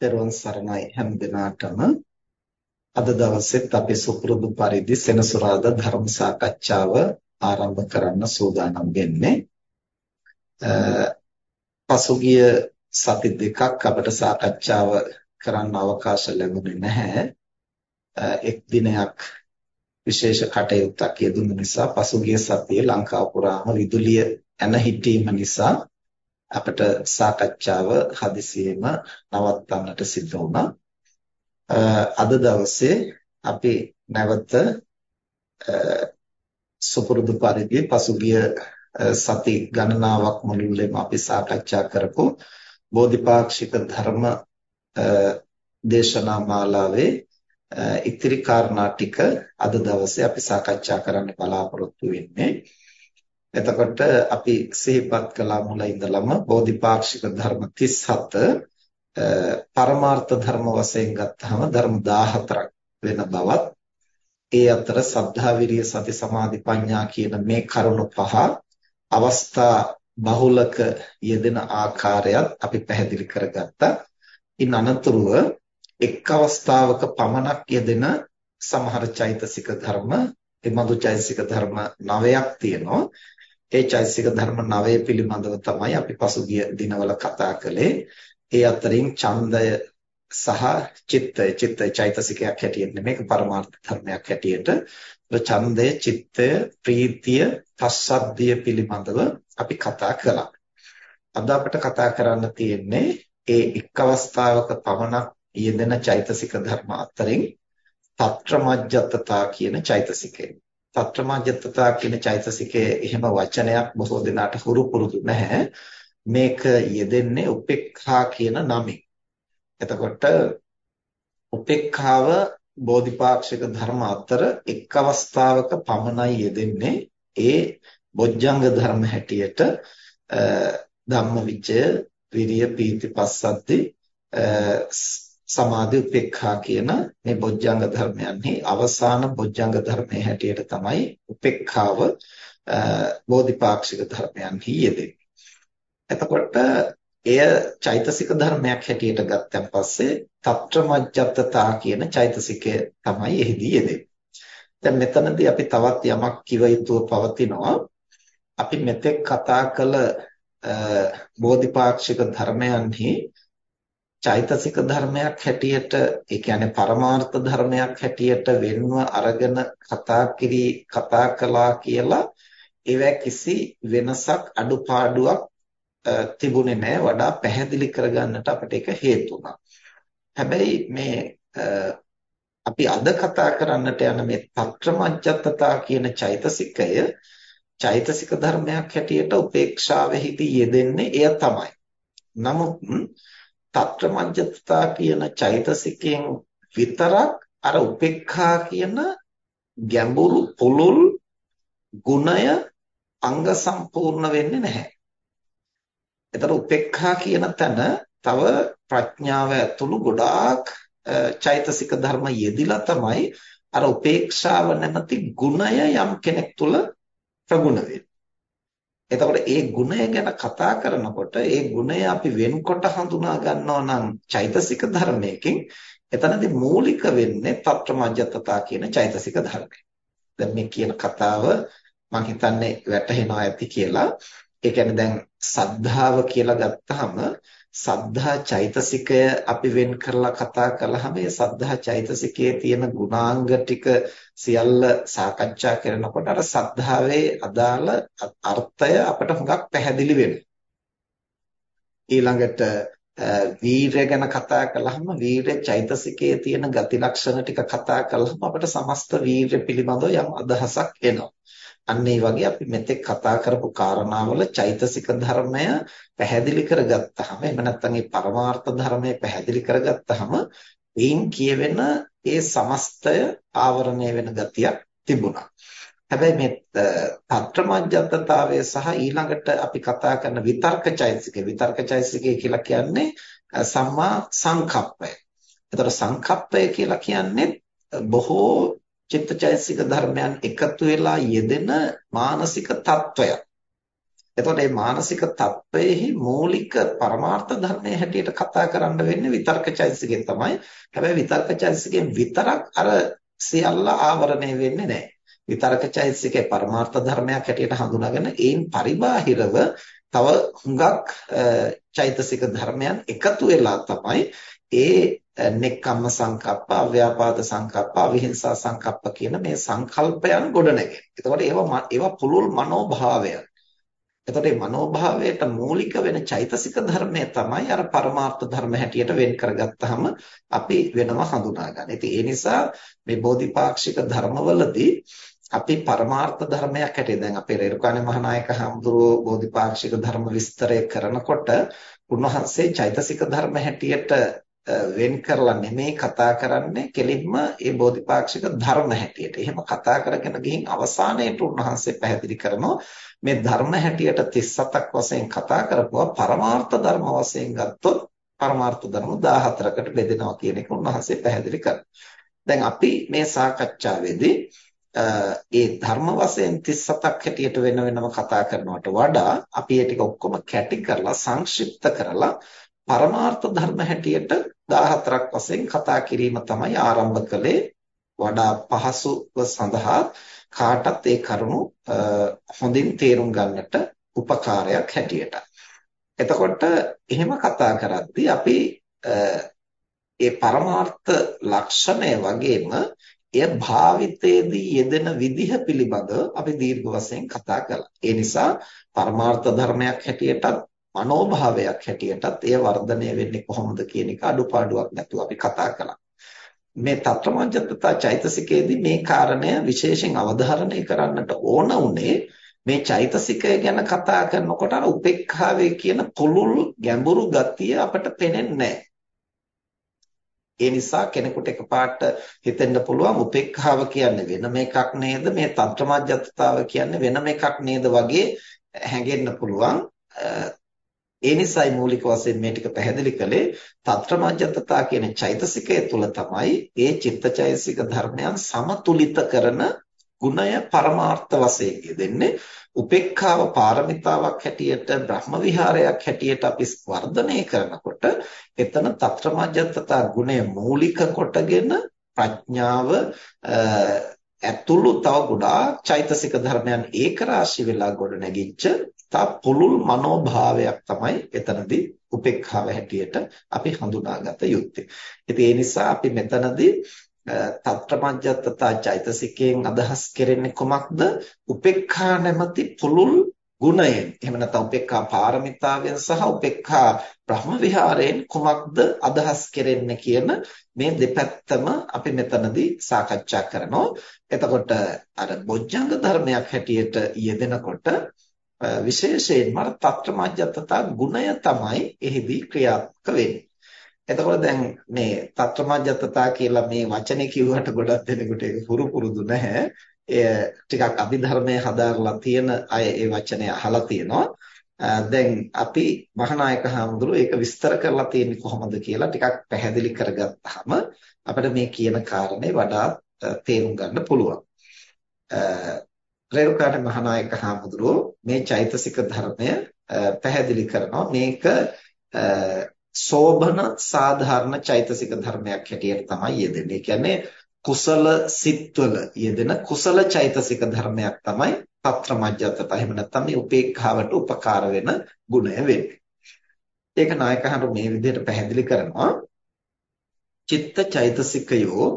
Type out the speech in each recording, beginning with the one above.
දරුවන් සරණයි හැම දිනාටම අද දවසෙත් අපි සුපුරුදු පරිදි සෙනසුරාදා ධර්ම සාකච්ඡාව ආරම්භ කරන්න සූදානම් වෙන්නේ. පසුගිය සති දෙකක් අපට සාකච්ඡාව කරන්න අවකාශ ලැබුණේ නැහැ. එක් දිනයක් විශේෂ කටයුත්තක් යෙදුණු නිසා පසුගිය සතියේ ලංකාව පුරාම විදුලිය ඇන හිටීම නිසා අපිට සාකච්ඡාව හදිසියෙම නවත්තන්නට සිද්ධ වුණා. අද දවසේ අපි නැවත සුපුරුදු පරිදි පසුගිය සති ගණනාවක් මුළුල්ලේම අපි සාකච්ඡා කරපු බෝධිපාක්ෂික ධර්ම දේශනා මාලාවේ ඉතිරි කාරණා ටික අද දවසේ අපි සාකච්ඡා කරන්න බලාපොරොත්තු වෙන්නේ. එතකොට අපි සිහිපත් කළා මුල ඉඳලම බෝධිපාක්ෂික ධර්ම 37 පරමාර්ථ ධර්ම වශයෙන් ගත්තාම ධර්ම 14ක් වෙන බවත් ඒ අතර සද්ධා විරිය සති සමාධි ප්‍රඥා කියන මේ කරුණු පහ අවස්ථා බහුලක යෙදෙන ආකාරයත් අපි පැහැදිලි කරගත්තා. ඉන් අනතුරුව එක් අවස්ථාවක පමණක් යෙදෙන සමහර චෛතසික ධර්ම එමඳු චෛතසික ධර්ම 9ක් තියෙනවා. ඒ චෛතසික ධර්ම 9 පිළිබඳව තමයි අපි පසුගිය දිනවල කතා කළේ. ඒ අතරින් ඡන්දය සහ චිත්තය චිත්තය චෛතසිකයක් හැටියට නෙමෙයි පරමාර්ථ ධර්මයක් හැටියට ඡන්දය චිත්තය ප්‍රීතිය පස්සද්ධිය පිළිබඳව අපි කතා කළා. අද අපිට කතා කරන්න තියෙන්නේ ඒ එක් අවස්ථාවක පමණක් යෙදෙන චෛතසික ධර්ම අතරින් තත්‍රමජ්ජතතා කියන චෛතසිකය. තත්‍රමජ්ජතතා කියන චෛතසිකයේ එහෙම වචනයක් බොහෝ දෙනාට හුරු පුරුදු නැහැ. මේක යෙදෙන්නේ උපේක්ඛා කියන නමින්. එතකොට උපේක්ඛාව බෝධිපාක්ෂික ධර්ම අතර එක් අවස්ථාවක පමණයි යෙදෙන්නේ. ඒ බොජ්ජංග ධර්ම හැටියට ධම්මවිචය, විරිය, පීති, පස්සද්දි සමාධි උපේක්ඛා කියන මේ බොජ්ජංග ධර්මයන්හි අවසාන බොජ්ජංග ධර්මයේ හැටියට තමයි උපේක්ඛාව බෝධිපාක්ෂික ධර්මයන්හි යෙදෙන්නේ. එතකොට එය චෛතසික ධර්මයක් හැටියට ගත්තන් පස්සේ తත්‍රමජ්ජත්තතා කියන චෛතසිකය තමයි එහිදී යෙදෙන්නේ. දැන් මෙතනදී අපි තවත් යමක් කිව යුතුව පවතිනවා. අපි මෙතෙක් කතා කළ බෝධිපාක්ෂික ධර්මයන්හි චෛතසික ධර්මයක් හැටියට ඒ කියන්නේ පරමාර්ථ ධර්මයක් හැටියට වෙන්ව අරගෙන කතා කිරි කතා කළා කියලා ඒව කිසි වෙනසක් අඩුපාඩුවක් තිබුණේ නැහැ වඩා පැහැදිලි කරගන්නට අපිට ඒක හේතු හැබැයි මේ අපි අද කතා කරන්නට යන මේ පත්‍රමජ්ජත්තතා කියන චෛතසිකය චෛතසික ධර්මයක් හැටියට උපේක්ෂාවෙහිදී යෙදෙන්නේ එය තමයි. නමුත් తත්‍රමජ්ජත්තා කියන චෛතසිකයෙන් විතරක් අර උපේක්ඛා කියන ගැඹුරු පුළුල් ගුණය අංග සම්පූර්ණ වෙන්නේ නැහැ. ඒතර උපේක්ඛා කියන තැන තව ප්‍රඥාව ඇතුළු ගොඩාක් චෛතසික ධර්ම යෙදිලා තමයි අර උපේක්ෂාව නැමැති ගුණය යම් කෙනෙක් තුළ ප්‍රගුණ වෙන්නේ. එතකොට ඒ ගුණය ගැන කතා කරනකොට ඒ ගුණය අපි වෙන්කොට හඳුනා ගන්නවා නම් චෛතසික ධර්මයකින් එතනදී මූලික වෙන්නේ తත්‍රමජ්ජතතා කියන චෛතසික ධර්මය. දැන් මේ කියන කතාව මම හිතන්නේ වැටහෙනවා ඇති කියලා. ඒ කියන්නේ දැන් සද්ධාව කියලා ගත්තාම සද්ධා චෛතසිකය අපි වෙන් කරලා කතා කළාම ඒ සද්ධා චෛතසිකයේ තියෙන ගුණාංග ටික සියල්ල සාකච්ඡා කරනකොට අර සද්ධාවේ අදාළ අර්ථය අපට හුඟක් පැහැදිලි වෙනවා. ඊළඟට වීරය ගැන කතා කළාම වීරය චෛතසිකයේ තියෙන ගති ලක්ෂණ ටික කතා කළාම අපට සමස්ත වීරය පිළිබඳව යම් අදහසක් එනවා. අන්න ඒ වගේ අපි මෙතෙක් කතා කරපු කාරණාවල චෛතසික ධර්මය පැහැදිලි කරගත්තාම එහෙම නැත්නම් මේ පරමාර්ථ ධර්මය පැහැදිලි කරගත්තාම එයින් කියවෙන ඒ සමස්තය ආවරණය වෙන ගතියක් තිබුණා. හැබැයි මේ తත්‍රමජ්ජත්තතාවය සහ ඊළඟට අපි කතා කරන විතර්ක චෛතසිකය විතර්ක චෛතසිකය කියලා කියන්නේ සම්මා සංකප්පය. ඒතර සංකප්පය කියලා කියන්නේ බොහෝ චිත්තචෛසික ධර්මයන් එකතු වෙලා යෙදෙන මානසික తত্ত্বයක්. එතකොට මේ මානසික తত্ত্বයේ මූලික පරමාර්ථ ධර්මයේ හැටියට කතා කරන්න වෙන්නේ විතර්කචෛසිකෙන් තමයි. හැබැයි විතර්කචෛසිකෙන් විතරක් අර සියල්ල ආවරණය වෙන්නේ නැහැ. විතර්කචෛසිකේ පරමාර්ථ ධර්මයක් හැටියට හඳුනාගෙන ඒන් පරිබාහිරව තව හුඟක් චෛතසික ධර්මයන් එකතු වෙලා තමයි ඒ නෙක්ඛම්ම සංකප්ප, අව්‍යාපාද සංකප්ප, අවිහිංසා සංකප්ප කියන මේ සංකල්පයන් ගොඩනැගෙන්නේ. එතකොට ඒවා ඒවා පුළුල් මනෝභාවයන්. එතකොට මේ මනෝභාවයට මූලික වෙන චෛතසික ධර්මය තමයි අර පරමාර්ථ ධර්ම හැටියට වෙන් කරගත්තාම අපි වෙනම හඳුනා ගන්න. ඉතින් ඒ නිසා මේ බෝධිපාක්ෂික ධර්මවලදී අපි පරමාර්ථ ධර්මයක් හැටියට දැන් අපේ රේරුකාණේ මහානායක හඳුරෝ බෝධිපාක්ෂික ධර්ම විස්තරය කරනකොට උන්වහන්සේ චෛතසික ධර්ම හැටියට වෙන් කරලා නෙමෙයි කතා කරන්නේ කෙලින්ම ඒ බෝධිපාක්ෂික ධර්ම හැටියට. එහෙම කතා කරගෙන ගිහින් අවසානයේට උන්වහන්සේ පැහැදිලි කරනවා මේ ධර්ම හැටියට 37ක් වශයෙන් කතා කරපුවා පරමාර්ථ ධර්ම වශයෙන් ගත්තොත් පරමාර්ථ ධර්ම 14කට බෙදෙනවා කියන එක උන්වහන්සේ පැහැදිලි කරනවා. දැන් අපි මේ සාකච්ඡාවේදී ඒ ධර්ම වශයෙන් 37ක් හැටියට වෙන වෙනම කතා කරනවට වඩා අපි ඒ ටික ඔක්කොම කැටි කරලා සංක්ෂිප්ත කරලා පරමාර්ථ ධර්ම හැටියට 14ක් වශයෙන් කතා කිරීම තමයි ආරම්භ කළේ වඩා පහසුව සඳහා කාටත් ඒ කරුණු හොඳින් තේරුම් ගන්නට උපකාරයක් හැටියට. එතකොට එහෙම කතා කරද්දී අපි ඒ පරමාර්ථ ලක්ෂණය වගේම එය භාවිතයේදී යෙදෙන විදිහ පිළිබඳව අපි දීර්ඝ වශයෙන් කතා කළා. ඒ නිසා පරමාර්ථ ධර්මයක් හැටියටත් මනෝභාවයක් හැටියටත් එය වර්ධනය වෙන්නේ කොහොමද කියන එක අඩුපාඩුවක් නැතුව අපි කතා කළා. මේ తත්‍රමජ්ජත්තා චෛතසිකයේදී මේ කාරණය විශේෂයෙන් අවධාරණය කරන්නට ඕන උනේ මේ චෛතසිකය ගැන කතා කරනකොට අර උපේක්ඛාවේ කියන පුළුල් ගැඹුරු ගතිය අපට පේන්නේ නැහැ. ඒ නිසා කෙනෙකුට එකපාරට හිතෙන්න පුළුවන් උපේක්ඛාව කියන්නේ වෙනම එකක් නේද මේ තත්ත්වමජ්ජත්තාව කියන්නේ වෙනම එකක් නේද වගේ හැඟෙන්න පුළුවන් ඒ නිසායි මූලික වශයෙන් මේ ටික පැහැදිලි කළේ. తත්‍රමජ්ජතතා කියන චෛතසිකය තුල තමයි ඒ චිත්තචෛතසික ධර්මයන් සමතුලිත කරන ගුණය පරමාර්ථ වශයෙන් යෙදෙන්නේ. උපේක්ඛාව පාරමිතාවක් හැටියට බ්‍රහ්ම විහාරයක් හැටියට අපි වර්ධනය කරනකොට එතන తත්‍රමජ්ජතතා ගුණය මූලික කොටගෙන ප්‍රඥාව ඇතුළු තව ගොඩාක් චෛතසික ධර්මයන් ඒක රාශි වෙලා ගොඩ නැගිච්ච තා පුළුල් මනෝභාවයක් තමයි එතනදී උපේක්ඛාව හැටියට අපි හඳුනාගත යුත්තේ. ඉතින් ඒ නිසා අපි මෙතනදී තත්ත්‍රමජ්ජත්තතා චෛතසිකයෙන් අදහස් කරන්නේ කොමක්ද? උපේක්ඛා නැමැති පුළුල් ගුණයෙන් එහෙම නැත්නම් උපේක්ඛා පාරමිතාවෙන් සහ උපේක්ඛා බ්‍රහ්ම විහාරයෙන් කුමක්ද අදහස් කෙරෙන්නේ කියන මේ දෙපැත්තම අපි මෙතනදී සාකච්ඡා කරනවා. එතකොට අර බොජ්ජංග ධර්මයක් හැටියට යෙදෙනකොට විශේෂයෙන්ම අර తත්‍රමජ්ජතතා ගුණය තමයි එහිදී ක්‍රියාත්මක වෙන්නේ. එතකොට දැන් මේ తත්‍රමජ්ජතතා කියලා මේ වචනේ කිව්වට ගොඩක් දෙනෙකුට ඒක හුරු පුරුදු නැහැ. එය ටිකක් අභිධර්මයේ හදාarලා තියෙන අය ඒ වචනේ අහලා තියෙනවා. දැන් අපි මහානායක හාමුදුරුවෝ ඒක විස්තර කරලා තියෙන්නේ කොහොමද කියලා ටිකක් පැහැදිලි කරගත්තාම අපිට මේ කියන කාරණේ වඩා තේරුම් ගන්න පුළුවන්. රේරුකාට මහානායක හාමුදුරුවෝ මේ චෛතසික ධර්මය පැහැදිලි කරනවා මේක සෝබන සාධාරණ චෛතසික ධර්මයක් හැටියට තමයි යෙදෙන්නේ. ඒ කියන්නේ කුසල සිත්වල යෙදෙන කුසල චෛතසික ධර්මයක් තමයි తත්‍රමජ්ජතත. එහෙම නැත්නම් මේ උපේක්ඛාවට උපකාර වෙන ගුණය වෙන්නේ. ඒක නායකහරු මේ විදිහට පැහැදිලි කරනවා. චිත්ත චෛතසිකයෝ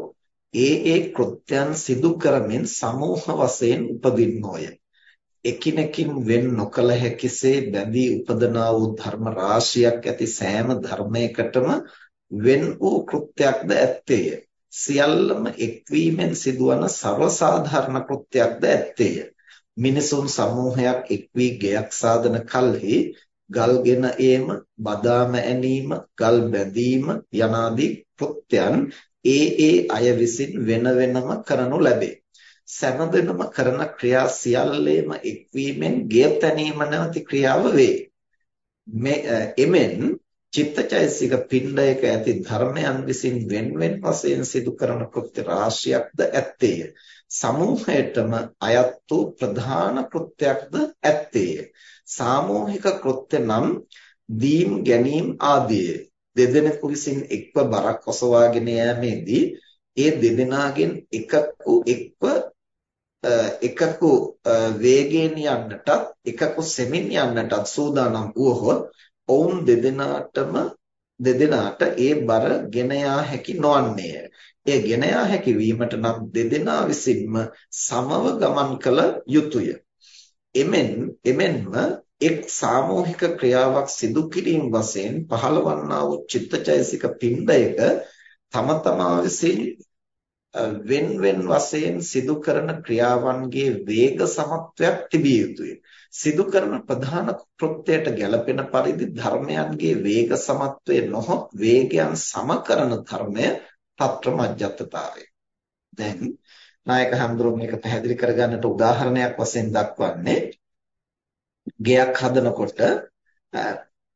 ඒ ඒ කෘත්‍යයන් සිදු කරමින් සමූහ වශයෙන් උපදින්නෝය. එකිනෙකින් වෙන් නොකල හැකිසේ බැඳී උපදනා වූ ධර්ම රාශියක් ඇති සෑම ධර්මයකටම වෙන් වූ කෘත්‍යයක්ද ඇත්තේය. සියල්ලම එක්වීමෙන් සිදුවන සර්වසාධාරණ කෘත්‍යයක්ද ඇත්තේය. මිනිසුන් සමූහයක් එක් වී ගෙයක් සාදන කල්හි ගල්ගෙන ඒම, බදාම ඇනීම, ගල් බැඳීම යනාදී කෘත්‍යයන් ඒ ඒ අය විසින් වෙන වෙනම කරනු ලැබේ. සෑම කරන ක්‍රියා සියල්ලේම එක්වීමෙන් ගෙය තැනීම නැවති ක්‍රියාව වේ. මේ එමෙන් චිත්තචෛසික පිණ්ඩයක ඇති ධර්මයන් විසින් වෙන්වෙන් වශයෙන් සිදු කරන කෘත්‍ය රාශියක්ද ඇත්තේය. සමූහයටම අයත් වූ ප්‍රධාන කෘත්‍යයක්ද ඇත්තේය. සාමූහික කෘත්‍ය නම් දීම් ගැනීම ආදිය දෙදෙනෙකු විසින් එක්ව බරක් ඔසවාගෙන යෑමේදී ඒ දෙදෙනාගෙන් එකකු එක්ව එකකු වේගයෙන් යන්නටත් එකකු සෙමින් යන්නටත් සූදානම් වුවහොත් ඔවුන් දෙදෙනාටම දෙදෙනාට ඒ බර ගෙන යා හැකි නොවන්නේය. ඒ ගෙන යා හැකි වීමට නම් දෙදෙනා විසින්ම සමව ගමන් කළ යුතුය. එමෙන් එමෙන්ම එක් සාමූහික ක්‍රියාවක් සිදු කිරීම වශයෙන් පහළවන්නා වූ චිත්තචෛසික පින්ඩයක තම තමා විසින් වෙන් වෙන් වශයෙන් සිදු කරන ක්‍රියාවන්ගේ වේග සමත්වයක් තිබිය යුතුය. සිදු කරන ප්‍රධාන කෘත්‍යයට ගැළපෙන පරිදි ධර්මයන්ගේ වේග සමත්වය නොහොත් වේගයන් සම කරන ධර්මය తත්‍ර මජ්ජත්තතාවය. දැන් නායක හඳුරු මේක පැහැදිලි කරගන්නට උදාහරණයක් වශයෙන් දක්වන්නේ ගෙයක් හදනකොට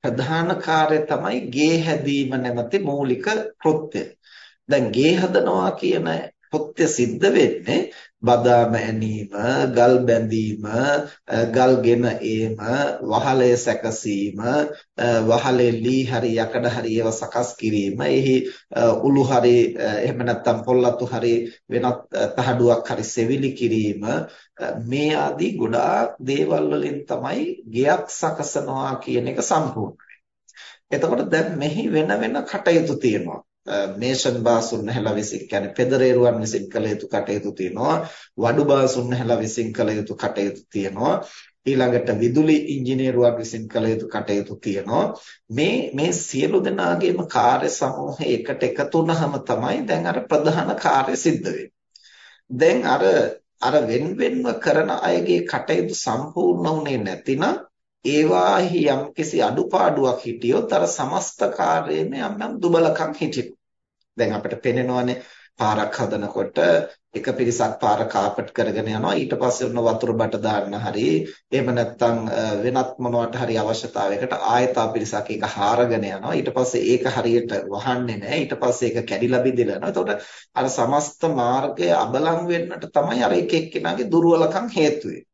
ප්‍රධාන කාර්යය තමයි ගේ හැදීම නැමැති මූලික කෘත්‍යය. දැන් ගේ හදනවා කියන කෘත්‍ය සිද්ධ වෙන්නේ බදාම ඇනීම, ගල් බැඳීම, ගල්ගෙන ඒම, වහලය සැකසීම, වහලේ ලී හරි යකඩ හරි ඒවා සකස් කිරීම, එහි උළු හරි එහෙම නැත්නම් පොල්ලතු හරි වෙනත් තහඩුවක් හරි සෙවිලි කිරීම මේ ආදී ගොඩාක් දේවල් වලින් තමයි ගෙයක් සකසනවා කියන එක සම්පූර්ණ එතකොට දැන් මෙහි වෙන වෙන කටයුතු තියෙනවා. Uh, මේෂන් බාසුන් නැහැලා විසින් කියන්නේ පෙදරේරුවන් විසින් කළ යුතු කටයුතු තියෙනවා. වඩු බාසුන් නැහැලා විසින් කළ යුතු කටයුතු තියෙනවා. ඊළඟට විදුලි ඉංජිනේරුවන් විසින් කළ යුතු කටයුතු තියෙනවා. මේ මේ සියලු දෙනාගේම කාර්ය සමූහය එකට එකතු වුනහම තමයි දැන් අර ප්‍රධාන කාර්ය සිද්ධ දැන් අර අර වෙන වෙනම කරන අයගේ කටයුතු සම්පූර්ණ වුණේ නැතිනම් ඒවාහි යම්කිසි අඩුපාඩුවක් හිටියොත් අර සමස්ත කාර්යයේම යම් යම් දුබලකම් හිටිනවා. දැන් අපිට පේනවනේ පාරක් හදනකොට එක පිරිසක් පාර කාපට් කරගෙන යනවා. ඊට පස්සේ උන වතුර බට දාන්න හරි එහෙම නැත්නම් වෙනත් මොනවට හරි අවශ්‍යතාවයකට ආයතා පිරිසක් ඒක හාරගෙන යනවා. ඊට පස්සේ ඒක හරියට වහන්නේ නැහැ. ඊට පස්සේ ඒක කැඩිලා බිඳිලා යනවා. එතකොට අර සමස්ත මාර්ගය අබලන් වෙන්නට තමයි අර එක එක්කෙනාගේ දුර්වලකම් හේතු වෙන්නේ.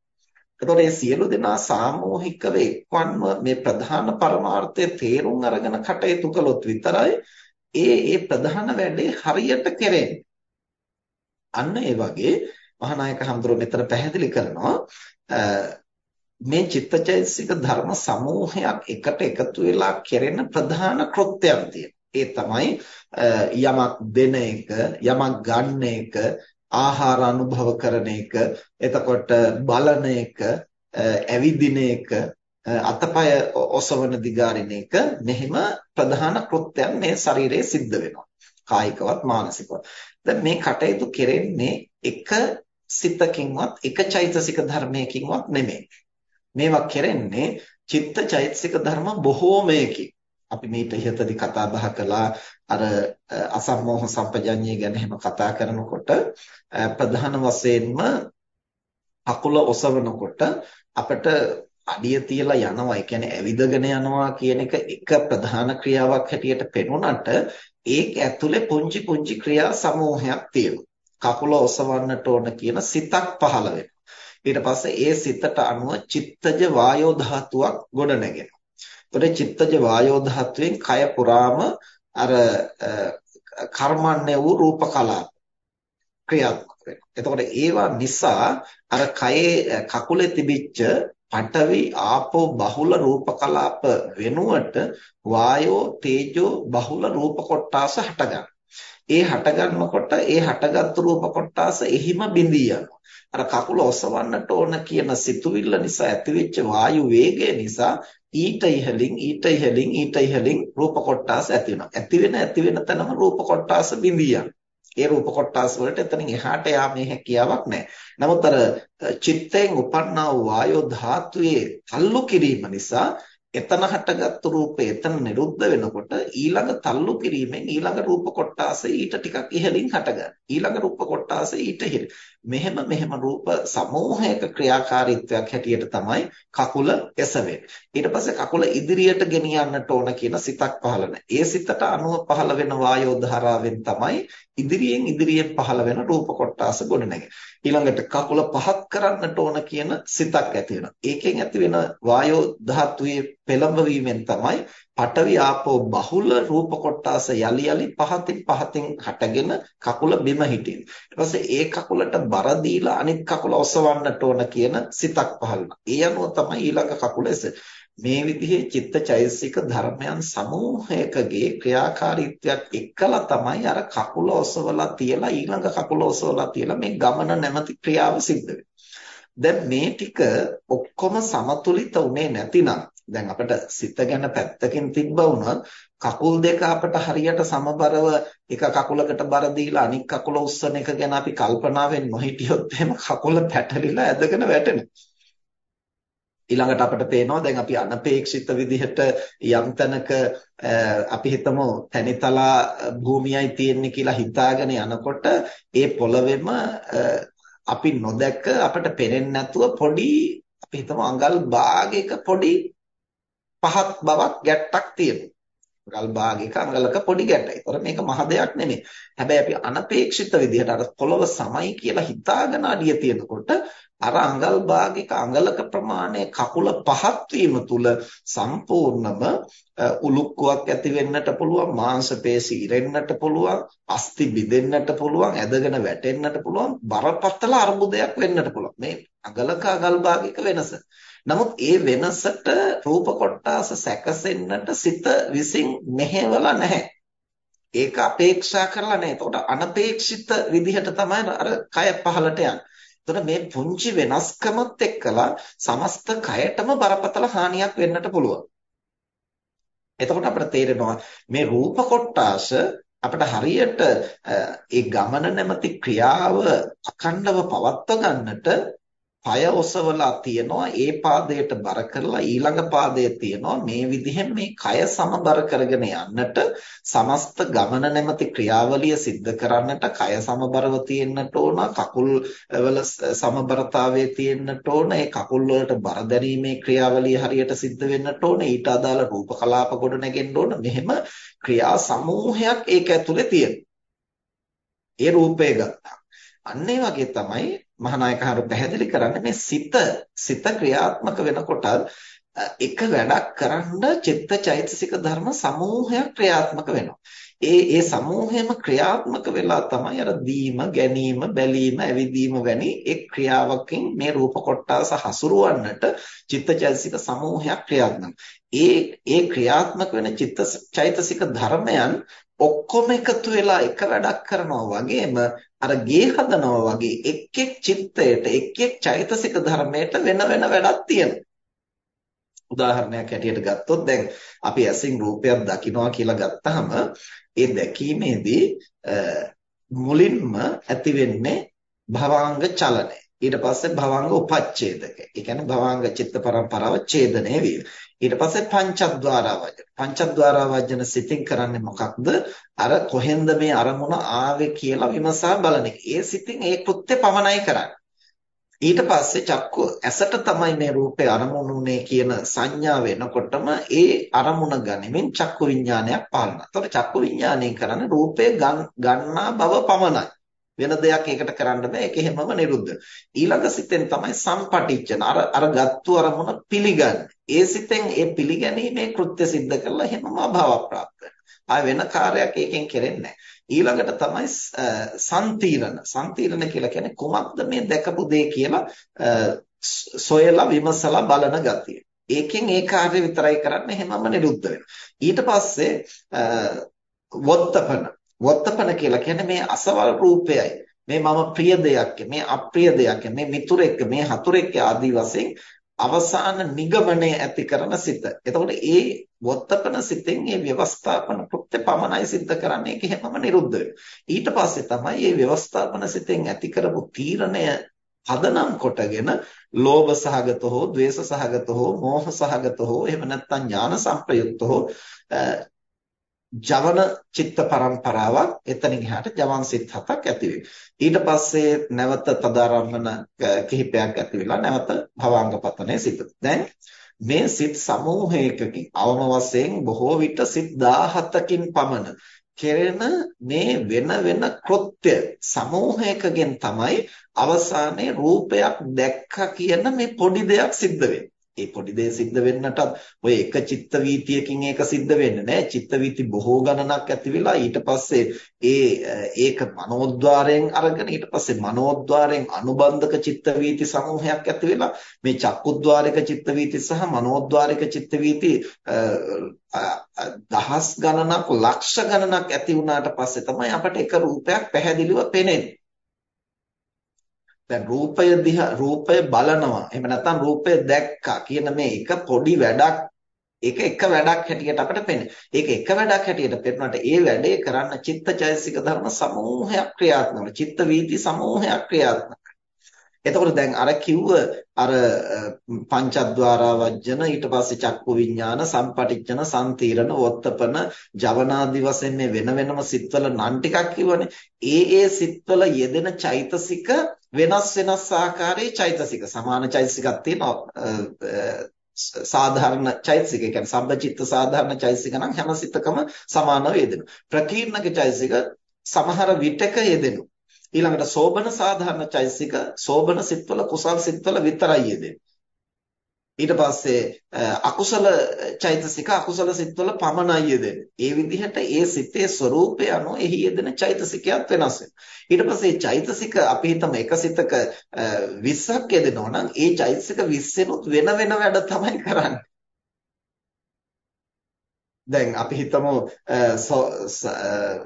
එතකොට මේ සියලු දෙනා සාමූහිකව එක්වන්ව මේ ප්‍රධාන පරමාර්ථය තේරුම් අරගෙන කටයුතු කළොත් විතරයි ඒ ඒ ප්‍රධාන වැඩේ හරියට කෙරෙන්නේ. අන්න ඒ වගේ මහානායක හඳුරු මෙතන පැහැදිලි කරනවා මේ චිත්තචෛතසික ධර්ම සමූහයක් එකට එකතු වෙලා කෙරෙන ප්‍රධාන කෘත්‍යයක් තියෙනවා. ඒ තමයි යමක් දෙන එක, යමක් ගන්න එක, ආහාර අනුභව කරන එක එතකොට බලන එක ඇවිදින එක අතපය ඔසවන දිගාරින එක මෙහිම ප්‍රධාන කෘත්‍යයන් මේ ශරීරයේ සිද්ධ වෙනවා. කායිකවත් මානසිකවත්. දැන් මේ කටයුතු කෙරෙන්නේ එක සිතකින්වත් එක චෛතසික ධර්මයකින්වත් නෙමෙයි. මේවා කෙරෙන්නේ චිත්ත චෛතසික ධර්ම බොහෝමයකින්. අපි මේට ඉහතදී කතා බහ කළා. අර අසම්මෝහ සම්පජඤ්ඤය ගැන එහෙම කතා කරනකොට ප්‍රධාන වශයෙන්ම අකුල ඔසවනකොට අපිට අඩිය තියලා යනවා ඒ කියන්නේ ඇවිදගෙන යනවා කියන එක එක ප්‍රධාන ක්‍රියාවක් හැටියට පෙනුනට ඒක ඇතුලේ පුංචි පුංචි ක්‍රියා සමූහයක් තියෙනවා. කකුල ඔසවන්නට ඕන කියන සිතක් පහළ වෙනවා. ඊට පස්සේ ඒ සිතට අනුව චිත්තජ වායෝ ධාතුවක් ගොඩ නැගෙනවා. එතකොට චිත්තජ වායෝ ධාතුවෙන් කය පුරාම අර කර්මන්නේ වූ රූප කලාප ක්‍රියාත්මක වෙනවා. එතකොට ඒවා නිසා අර කයේ කකුලේ තිබිච්ච පඨවි ආපෝ බහුල රූප කලාප වෙනුවට වායෝ තේජෝ බහුල රූප කොටාස හටගන්නවා. ඒ හටගන්නකොට ඒ හටගත් රූප කොටාස එහිම බිඳී යනවා. අර කකුල ඔසවන්නට ඕන කියන සිතුවිල්ල නිසා ඇතිවෙච්ච වායු වේගය නිසා ඊට ඉහළින් ඊට ඉහළින් ඊට ඉහළින් රූප කොටාස ඇති වෙනවා. ඇති වෙන ඇති වෙන තැනම රූප කොටාස බිඳී ඒ රූප කොටාස වලට එතනින් එහාට යාමේ හැකියාවක් නැහැ. නමුත් අර චිත්තයෙන් උපන්නා වූ වායෝ ධාතුවේ තල්ලු කිරීම නිසා එතන හටගත්තු රූපේ එතන නිරුද්ධ වෙනකොට ඊළඟ තල්ලු කිරීමෙන් ඊළඟ රූප කොටාස ඊට ටිකක් ඉහළින් හටගන්න. ඊළඟ රූප කොටාස ඊට ඉහළ. මෙහෙම මෙහෙම රූප සමූහයක ක්‍රියාකාරීත්වයක් හැටියට තමයි කකුල එසවෙන්නේ. ඊට පස්සේ කකුල ඉදිරියට ගෙනියන්නට ඕන කියන සිතක් පහළ ඒ සිතට අනුව පහළ වෙන වායෝ ධාරාවෙන් තමයි ඉදිරියෙන් ඉදිරියෙන් පහළ වෙන රූප කොටාස ගොඩනැගෙන්නේ. ඊළඟට කකුල පහත් කරන්නට ඕන කියන සිතක් ඇති වෙනවා. ඒකෙන් ඇති වෙන වායෝ ධාතුවේ පෙළඹවීමෙන් තමයි පඨවි ආපෝ බහුල රූප කොටාස යලි යලි පහතින් පහතින් හටගෙන කකුල බිම හිටින්නේ. ඊට පස්සේ ඒ කකුලට බර දීලා අනිත් කකුල ඔසවන්නට ඕන කියන සිතක් පහළ ඒ අනුව තමයි ඊළඟ කකුල මේ විදිහේ චිත්තචෛසික ධර්මයන් සමූහයකගේ ක්‍රියාකාරීත්වයක් එක්කලා තමයි අර කකුල ඔසවලා තියලා ඊළඟ කකුල ඔසවලා තියලා මේ ගමන නැමැති ක්‍රියාව සිද්ධ දැන් මේ ටික ඔක්කොම සමතුලිත උනේ නැතිනම් දැන් අපිට සිත ගැන පැත්තකින් තිබ්බ වුණත් කකුල් දෙක අපිට හරියට සමබරව එක කකුලකට බර දීලා අනිත් කකුල උස්සන එක ගැන අපි කල්පනාවෙන් නොහිටියොත් එහෙම කකුල පැටලිලා ඇදගෙන වැටෙනවා. ඊළඟට අපිට පේනවා දැන් අපි අනපේක්ෂිත විදිහට යම් තැනක අපි හිතමු තනිතලා භූමියයි තියෙන්නේ කියලා හිතාගෙන යනකොට ඒ පොළවෙම අපි නොදැක අපිට පේන්නේ නැතුව පොඩි අපි හිතමු අඟල් භාගයක පොඩි පහත් බවක් ගැට්ටක් තියෙනවා. අඟල් භාගයක අඟලක පොඩි ගැටයි. ඒතර මේක මහ දෙයක් නෙමෙයි. හැබැයි අපි අනපේක්ෂිත විදිහට අර පොළව සමයි කියලා හිතාගෙන අඩිය තියනකොට අර අඟල් භාගයක අඟලක ප්‍රමාණය කකුල පහත් වීම තුල සම්පූර්ණම උලුක්කුවක් ඇති වෙන්නට පුළුවන් මාංශ පේශි ඉරෙන්නට පුළුවන් අස්ථි බිඳෙන්නට පුළුවන් ඇදගෙන වැටෙන්නට පුළුවන් බරපතල අර්බුදයක් වෙන්නට පුළුවන් මේ අඟලක අඟල් භාගයක වෙනස නමුත් ඒ වෙනසට රූප කොටාස සැකසෙන්නට සිත විසින් මෙහෙवला නැහැ. ඒක අපේක්ෂා කරලා නැහැ. එතකොට අනපේක්ෂිත විදිහට තමයි අර කය පහලට යන්නේ. එතකොට මේ පුංචි වෙනස්කමත් එක්කලා සමස්ත කයටම බරපතල හානියක් වෙන්නට පුළුවන්. එතකොට අපිට තේරෙනවා මේ රූප කොටාස අපිට හරියට ඒ ගමන නැමැති ක්‍රියාව අඛණ්ඩව පවත්ව ගන්නට පය ඔසවලා තියනවා ඒ පාදයට බර කරලා ඊළඟ පාදයේ තියනවා. මේ විදිහෙන් මේ කය සමබර කරගෙන යන්නට සමස්ත ගමන නැමැති ක්‍රියාවලිය සිද්ධ කරන්නට කය සමබරව තියෙන්නට ඕන කකුල් වල සමබරතාවයේ තියෙන්නට ඕන ඒ කකුල් වලට බර දැරීමේ ක්‍රියාවලිය හරියට සිද්ධ වෙන්නට ඕන ඊට අදාළ රූප කලාප ගොඩ නැගෙන්න ඕන. මෙහෙම ක්‍රියා සමූහයක් ඒක ඇතුලේ තියෙනවා. ඒ රූපය ගත්තා. අන්න ඒ වගේ තමයි මහානායකහරු පැහැදිලි කරන්නේ මේ සිත සිත ක්‍රියාත්මක වෙනකොට එක වැඩක් කරන්න චිත්ත චෛතසික ධර්ම සමූහයක් ක්‍රියාත්මක වෙනවා. ඒ ඒ සමූහයම ක්‍රියාත්මක වෙලා තමයි අර දීම, ගැනීම, බැලීම, ඇවිදීම වැනි ඒ ක්‍රියාවකින් මේ රූප කොටස හසුරවන්නට චිත්ත චෛතසික සමූහයක් ක්‍රියාත්මක. ඒ ඒ ක්‍රියාත්මක වෙන චිත්ත චෛතසික ධර්මයන් ඔක්කොම එකතු වෙලා එක වැඩක් කරනවා වගේම අර ගේ හදනවා වගේ එක් එක් චිත්තයට එක් එක් චෛතසික ධර්මයට වෙන වෙන වැඩක් තියෙනවා. උදාහරණයක් හැටියට ගත්තොත් දැන් අපි ඇසින් රූපයක් දකිනවා කියලා ගත්තාම ඒ දැකීමේදී මුලින්ම ඇති වෙන්නේ භවාංග චලනය. ඊට පස්සේ භවංග උපච්ඡේදක. ඒ කියන්නේ භවංග චිත්ත පරම්පරාව ඡේදනය වීම. ඊට පස්සේ පංචද්වාරා වජන. පංචද්වාරා වජන සිතින් කරන්නේ මොකක්ද? අර කොහෙන්ද මේ අරමුණ ආවේ කියලා විමසා බලන එක. ඒ සිතින් ඒ කෘත්‍ය පමණයි කරන්නේ. ඊට පස්සේ චක්කු ඇසට තමයි මේ රූපේ අරමුණුනේ කියන සංඥා වෙනකොටම ඒ අරමුණ ගනිමින් චක්කු විඥානයක් පාලනවා. එතකොට චක්කු විඥානයෙන් කරන්නේ රූපය ගන්නා බව පමණයි. වෙන දෙයක් ඒකට කරන්න බෑ ඒක හැමම නිරුද්ධ ඊළඟ සිතෙන් තමයි සම්පටිච්චන අර අර ගත්තු අරමුණ පිළිගන්නේ ඒ සිතෙන් ඒ පිළිගැනීමේ කෘත්‍ය સિદ્ધ කරලා හැමම අභාව ප්‍රාප්ත ආය වෙන කාර්යයක් ඒකෙන් කෙරෙන්නේ ඊළඟට තමයි සම්තිරණ සම්තිරණ කියලා කියන්නේ කුමක්ද මේ දැකපු දේ කියලා සොයලා විමසලා බලන ගතිය ඒකෙන් ඒ කාර්ය විතරයි කරන්නේ හැමම නිරුද්ධ වෙනවා ඊට පස්සේ වොත්තපන වොත්තපන කියලා කියන්නේ මේ අසවල් රූපයයි. මේ මම ප්‍රිය දෙයක්, මේ අප්‍රිය දෙයක්, මේ මිතුරෙක්, මේ හතුරෙක් ආදී වශයෙන් අවසාන නිගමනය ඇති කරන සිත. එතකොට ඒ වොත්තපන සිතෙන් මේ ව්‍යවස්ථාපන කෘත්‍ය පමණයි සිද්ධ කරන්නේ ඒක හැමම නිරුද්ධ ඊට පස්සේ තමයි මේ ව්‍යවස්ථාපන සිතෙන් ඇති කරපු තීරණය පදනම් කොටගෙන ලෝභ සහගත හෝ ද්වේෂ සහගත හෝ මෝහ සහගත හෝ එහෙම නැත්නම් ඥාන සංප්‍රයුක්ත හෝ ජවන චිත්ත පරම්පරාවක් එතනින් එහාට ජවන් සිත් හතක් ඇති ඊට පස්සේ නැවත තදාරම්මන කිහිපයක් ඇති වෙලා නැවත භවංග පතනේ සිත. දැන් මේ සිත් සමූහයකකින් අවම වශයෙන් බොහෝ විට සිත් 17කින් පමණ කෙරෙන මේ වෙන වෙන කෘත්‍ය සමූහයකගෙන් තමයි අවසානයේ රූපයක් දැක්කා කියන මේ පොඩි දෙයක් සිද්ධ වෙන්නේ. ඒ පොඩි දේ සිද්ධ වෙන්නටත් ඔය එක චිත්ත වීතියකින් ඒක සිද්ධ වෙන්නේ නැහැ. චිත්ත වීති බොහෝ ගණනක් ඇති වෙලා ඊට පස්සේ ඒ ඒක මනෝද්වාරයෙන් අරගෙන ඊට පස්සේ මනෝද්වාරයෙන් අනුබන්ධක චිත්ත වීති සමූහයක් ඇති වෙලා මේ චක්කුද්්වාරික චිත්ත වීති සහ මනෝද්වාරික චිත්ත වීති දහස් ගණනක් ලක්ෂ ගණනක් ඇති වුණාට පස්සේ තමයි අපට එක රූපයක් පැහැදිලිව පේන්නේ. දැන් රූපය දිහා රූපය බලනවා. එහෙම නැත්නම් රූපය දැක්කා කියන මේ එක පොඩි වැඩක් ඒක එක වැඩක් හැටියට අපිට පේන්නේ. ඒක එක වැඩක් හැටියට පේනකොට ඒ වැඩේ කරන්න චිත්තචෛසික ධර්ම සමූහයක් ක්‍රියාත්මක චිත්ත වීති සමූහයක් ක්‍රියාත්මක එතකොට දැන් අර කිව්ව අර පංචද්වාරා වජ්ජන ඊට පස්සේ චක්කු විඥාන සම්පටිච්ඡන සම්තීරණ වොත්තපන ජවනාදි වශයෙන් මේ වෙන වෙනම සිත්වල නම් ටිකක් කිව්වනේ. ඒ ඒ සිත්වල යෙදෙන චෛතසික වෙනස් වෙනස් ආකාරයේ චෛතසික සමාන චෛතසිකක් තියෙනවා. සාධාරණ චෛතසික කියන්නේ සබ්බචිත්ත සාධාරණ චෛතසික නම් හැම සිතකම සමානව යෙදෙනවා. ප්‍රකීර්ණක චෛතසික සමහර විටක යෙදෙනවා. ඊළඟට සෝබන සාධාරණ චෛසික සෝබන සිත්වල කුසල් සිත්වල විතරයි යෙදෙන්නේ. ඊට පස්සේ අකුසල චෛතසික අකුසල සිත්වල පමණයි යෙදෙන්නේ. ඒ විදිහට ඒ සිතේ ස්වરૂපය අනුව එහි යෙදෙන චෛතසිකයක් වෙනස් ඊට පස්සේ චෛතසික අපි හිතමු එක සිතක 20ක් යෙදෙනවා නම් ඒ චෛතසික 20 වෙන වෙන වැඩ තමයි කරන්නේ. දැන් අපි හිතමු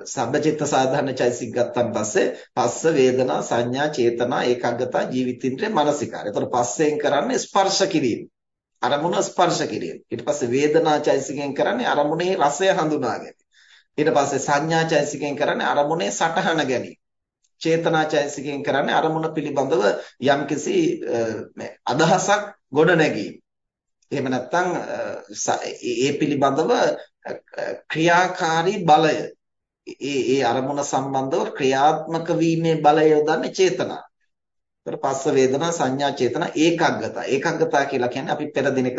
සබ්බචිත්ත සාධාරණ චෛසික ගත්තන් පස්සේ පස්ස වේදනා සංඥා චේතනා ඒකග්ගතා ජීවිතින්ද්‍රය මානසිකාරය. එතකොට පස්සෙන් කරන්නේ ස්පර්ශ කිරීම. අරමුණ ස්පර්ශ කිරීම. ඊට පස්සේ වේදනා චෛසිකෙන් කරන්නේ අරමුණේ රසය හඳුනා ගැනීම. ඊට පස්සේ සංඥා චෛසිකෙන් කරන්නේ අරමුණේ සටහන ගැනීම. චේතනා චෛසිකෙන් කරන්නේ අරමුණ පිළිබඳව යම්කිසි අදහසක් ගොඩ නැගීම. එහෙම නැත්නම් ඒ පිළිබඳව ක්‍රියාකාරී බලය ඒ ඒ අරමුණ සම්බන්ධව ක්‍රියාත්මක වීමේ බලය යොදන්නේ චේතනා. ඒතර පස්ස වේදනා සංඥා චේතනා ඒකග්ගතා. ඒකග්ගතා කියලා කියන්නේ අපි පෙර දිනක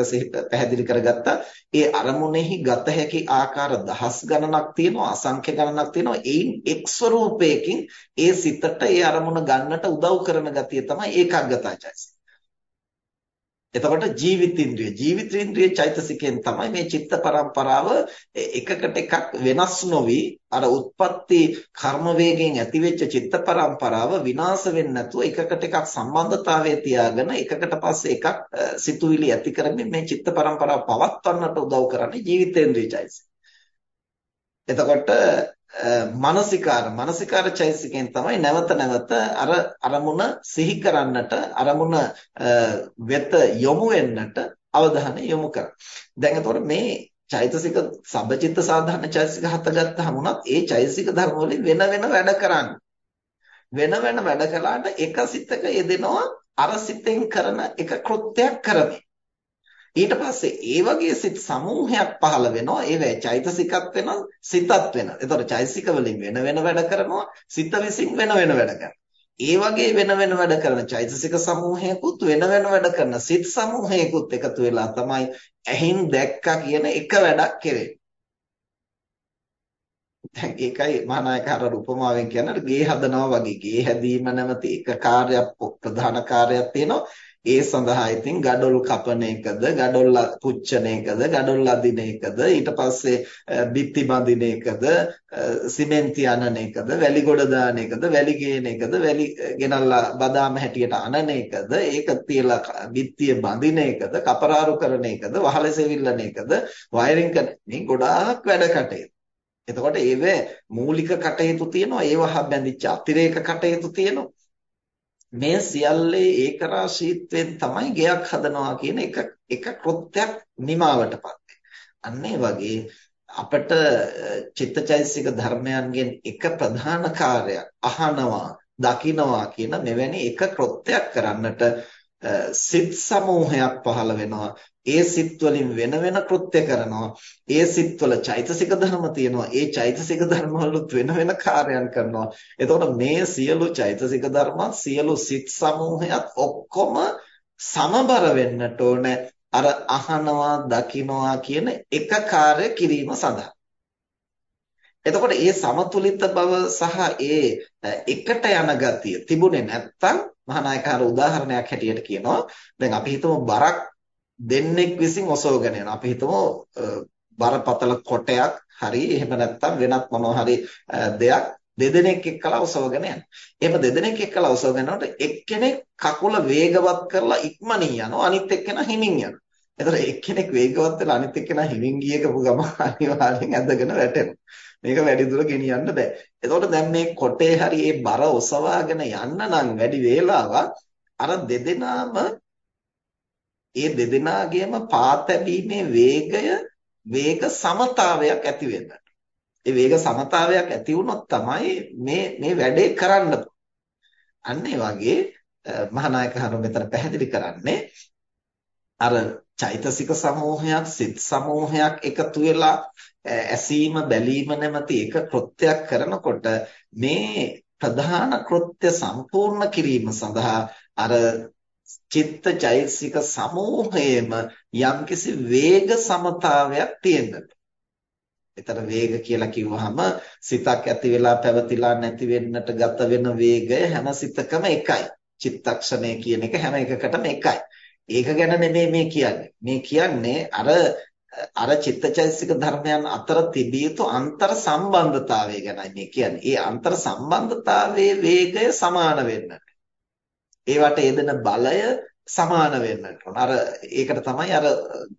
පැහැදිලි කරගත්තා. ඒ අරමුණෙහි ගත හැකි ආකාර දහස් ගණනක් තියෙනවා, අසංඛ්‍ය ගණනක් තියෙනවා. ඒයින් එක් ස්වરૂපයකින් ඒ සිතට ඒ අරමුණ ගන්නට උදව් කරන ගතිය තමයි ඒකග්ගතා චෛතසික. එතකොට ජීවිතින්ද්‍රිය ජීවිතේන්ද්‍රිය චෛතසිකයෙන් තමයි මේ චිත්ත පරම්පරාව එකකට එකක් වෙනස් නොවි අර උත්පත්ති කර්ම වේගයෙන් ඇතිවෙච්ච චිත්ත පරම්පරාව විනාශ වෙන්නේ නැතුව එකකට එකක් සම්බන්ධතාවයේ තියාගෙන එකකට පස්සේ එකක් සිතුවිලි ඇති කරමින් මේ චිත්ත පරම්පරාව පවත්වන්නට උදව් කරන්නේ ජීවිතේන්ද්‍රිය චෛතසික. එතකොට මානසිකාර මානසිකාර චෛසිකෙන් තමයි නැවත නැවත අර අරමුණ සිහි කරන්නට අරමුණ වෙත යොමු වෙන්නට අවධානය යොමු කරන්නේ. දැන් එතකොට මේ චෛතසික සබ්බචිත්ත සාධාරණ චෛතසික හත ගත්තාම උනත් ඒ චෛතසික ධර්ම වලින් වෙන වෙන වැඩ කරන්නේ. වෙන වෙන වැඩ කළාට එක සිතක යෙදෙනවා අර සිතෙන් කරන එක කෘත්‍යයක් කරමින්. ඊට පස්සේ ඒ වගේ සිත් සමූහයක් පහළ වෙනවා. ඒවැ චෛතසිකත් වෙනවා සිතත් වෙනවා. එතකොට චෛතසික වලින් වෙන වෙන වැඩ කරනවා සිත විසින් වෙන වෙන වැඩ කරනවා. ඒ වගේ වෙන වෙන වැඩ කරන චෛතසික සමූහයකුත් වෙන වෙන වැඩ කරන සිත් සමූහයකුත් එකතු වෙලා තමයි ඇහින් දැක්කා කියන එක වැඩක් කෙරෙන්නේ දැන් ඒකයි මහානායක හර උපමාවෙන් කියන්නේ ගේ හදනවා වගේ. ගේ හැදීම නැමැති එක කාර්යයක් ප්‍රධාන කාර්යයක් තියෙනවා. ඒ සඳහා ඉතින් gadol කපන එකද gadol පුච්චන එකද gadol අදින එකද ඊට පස්සේ බිත්ති බඳින එකද සිමෙන්ති අනන එකද වැලි ගොඩ දාන එකද වැලි ගේන එකද වැලි ගෙනල්ලා බදාම හැටියට අනන එකද ඒක තියලා බිත්තිය බඳින එකද කපරාරු කරන එකද වහල සෙවිල්ලන එකද වයරින් කරන මේ ගොඩාක් වැඩ කටයුතු. එතකොට ඒවේ මූලික කටයුතු තියෙනවා ඒවහ බැඳිච්ච අතිරේක කටයුතු තියෙනවා. මේ සියල්ලේ ඒකරාශීත්වයෙන් තමයි ගයක් හදනවා කියන එක එක කෘත්‍යයක් නිමාවටපත්. අන්න වගේ අපට චිත්තචෛතසික ධර්මයන්ගෙන් එක ප්‍රධාන කාර්යයක් අහනවා දකිනවා කියන මෙවැනි එක කෘත්‍යයක් කරන්නට සිත් සමූහයක් පහළ වෙනවා. ඒ සිත් වලින් වෙන වෙන කෘත්‍ය කරනවා. ඒ සිත් වල චෛතසික ධර්ම තියෙනවා. ඒ චෛතසික ධර්ම වලුත් වෙන වෙන කාර්යයන් කරනවා. එතකොට මේ සියලු චෛතසික ධර්මත් සියලු සිත් සමූහයත් ඔක්කොම සමබර වෙන්නට ඕනේ. අර අහනවා දකිනවා කියන එක කාර්ය කිරීම සඳහා. එතකොට මේ සමතුලිත බව සහ ඒ එකට යන ගතිය තිබුණේ නැත්තම් මහානායකහර උදාහරණයක් හැටියට කියනවා දැන් අපි හිතමු බරක් දෙන්නෙක් විසින් ඔසවගෙන යනවා අපි හිතමු බරපතල කොටයක් හරි එහෙම නැත්තම් වෙනත් මොනවා හරි දෙයක් දෙදෙනෙක් එක්කලා ඔසවගෙන යනවා. එහෙම දෙදෙනෙක් එක්කලා ඔසවගෙන යනකොට එක්කෙනෙක් කකුල වේගවත් කරලා ඉක්මනින් යනවා අනිත් එක්කෙනා හිමින් යනවා. එතකොට එක්කෙනෙක් වේගවත් වෙලා අනිත් එක්කෙනා හිමින් ගිය ගමන් අනිවාර්යෙන් ඇදගෙන වැටෙනවා. මේක වැඩි දුර ගෙනියන්න බෑ. එතකොට දැන් මේ කොටේ හරි මේ බර ඔසවාගෙන යන්න නම් වැඩි වේලාවක් අර දෙදෙනාම ඒ දෙදෙනාගේම පාතැබීමේ වේගය වේග සමතාවයක් ඇති වෙන්නට. ඒ වේග සමතාවයක් ඇති වුණොත් තමයි මේ මේ වැඩේ කරන්න අන්න ඒ වගේ මහානායක හරු මෙතන පැහැදිලි කරන්නේ අර චෛතසික සමූහයක් සිත් සමූහයක් එකතු වෙලා ඇසීම බැලීම නැමැති එක කෘත්‍යයක් කරනකොට මේ ප්‍රධාන කෘත්‍ය සම්පූර්ණ කිරීම සඳහා අර චිත්ත චෛතසික සමූහයේම යම්කිසි වේග සමතාවයක් තියෙන්නට. එතන වේග කියලා කිව්වහම සිතක් ඇති වෙලා පැවතිලා නැති වෙන්නට ගත වෙන වේගය හැම සිතකම එකයි. චිත්තක්ෂණය කියන එක හැම එකකටම එකයි. ඒක ගැන නෙමෙයි මේ කියන්නේ. මේ කියන්නේ අර අර චිත්තචෛතසික ධර්මයන් අතර තිබිය යුතු අන්තර් සම්බන්ධතාවය ගැනයි මේ කියන්නේ. ඒ අන්තර් සම්බන්ධතාවයේ වේගය සමාන වෙන්නට. ඒවට යෙදෙන බලය සමාන වෙන්නට ඕන. අර ඒකට තමයි අර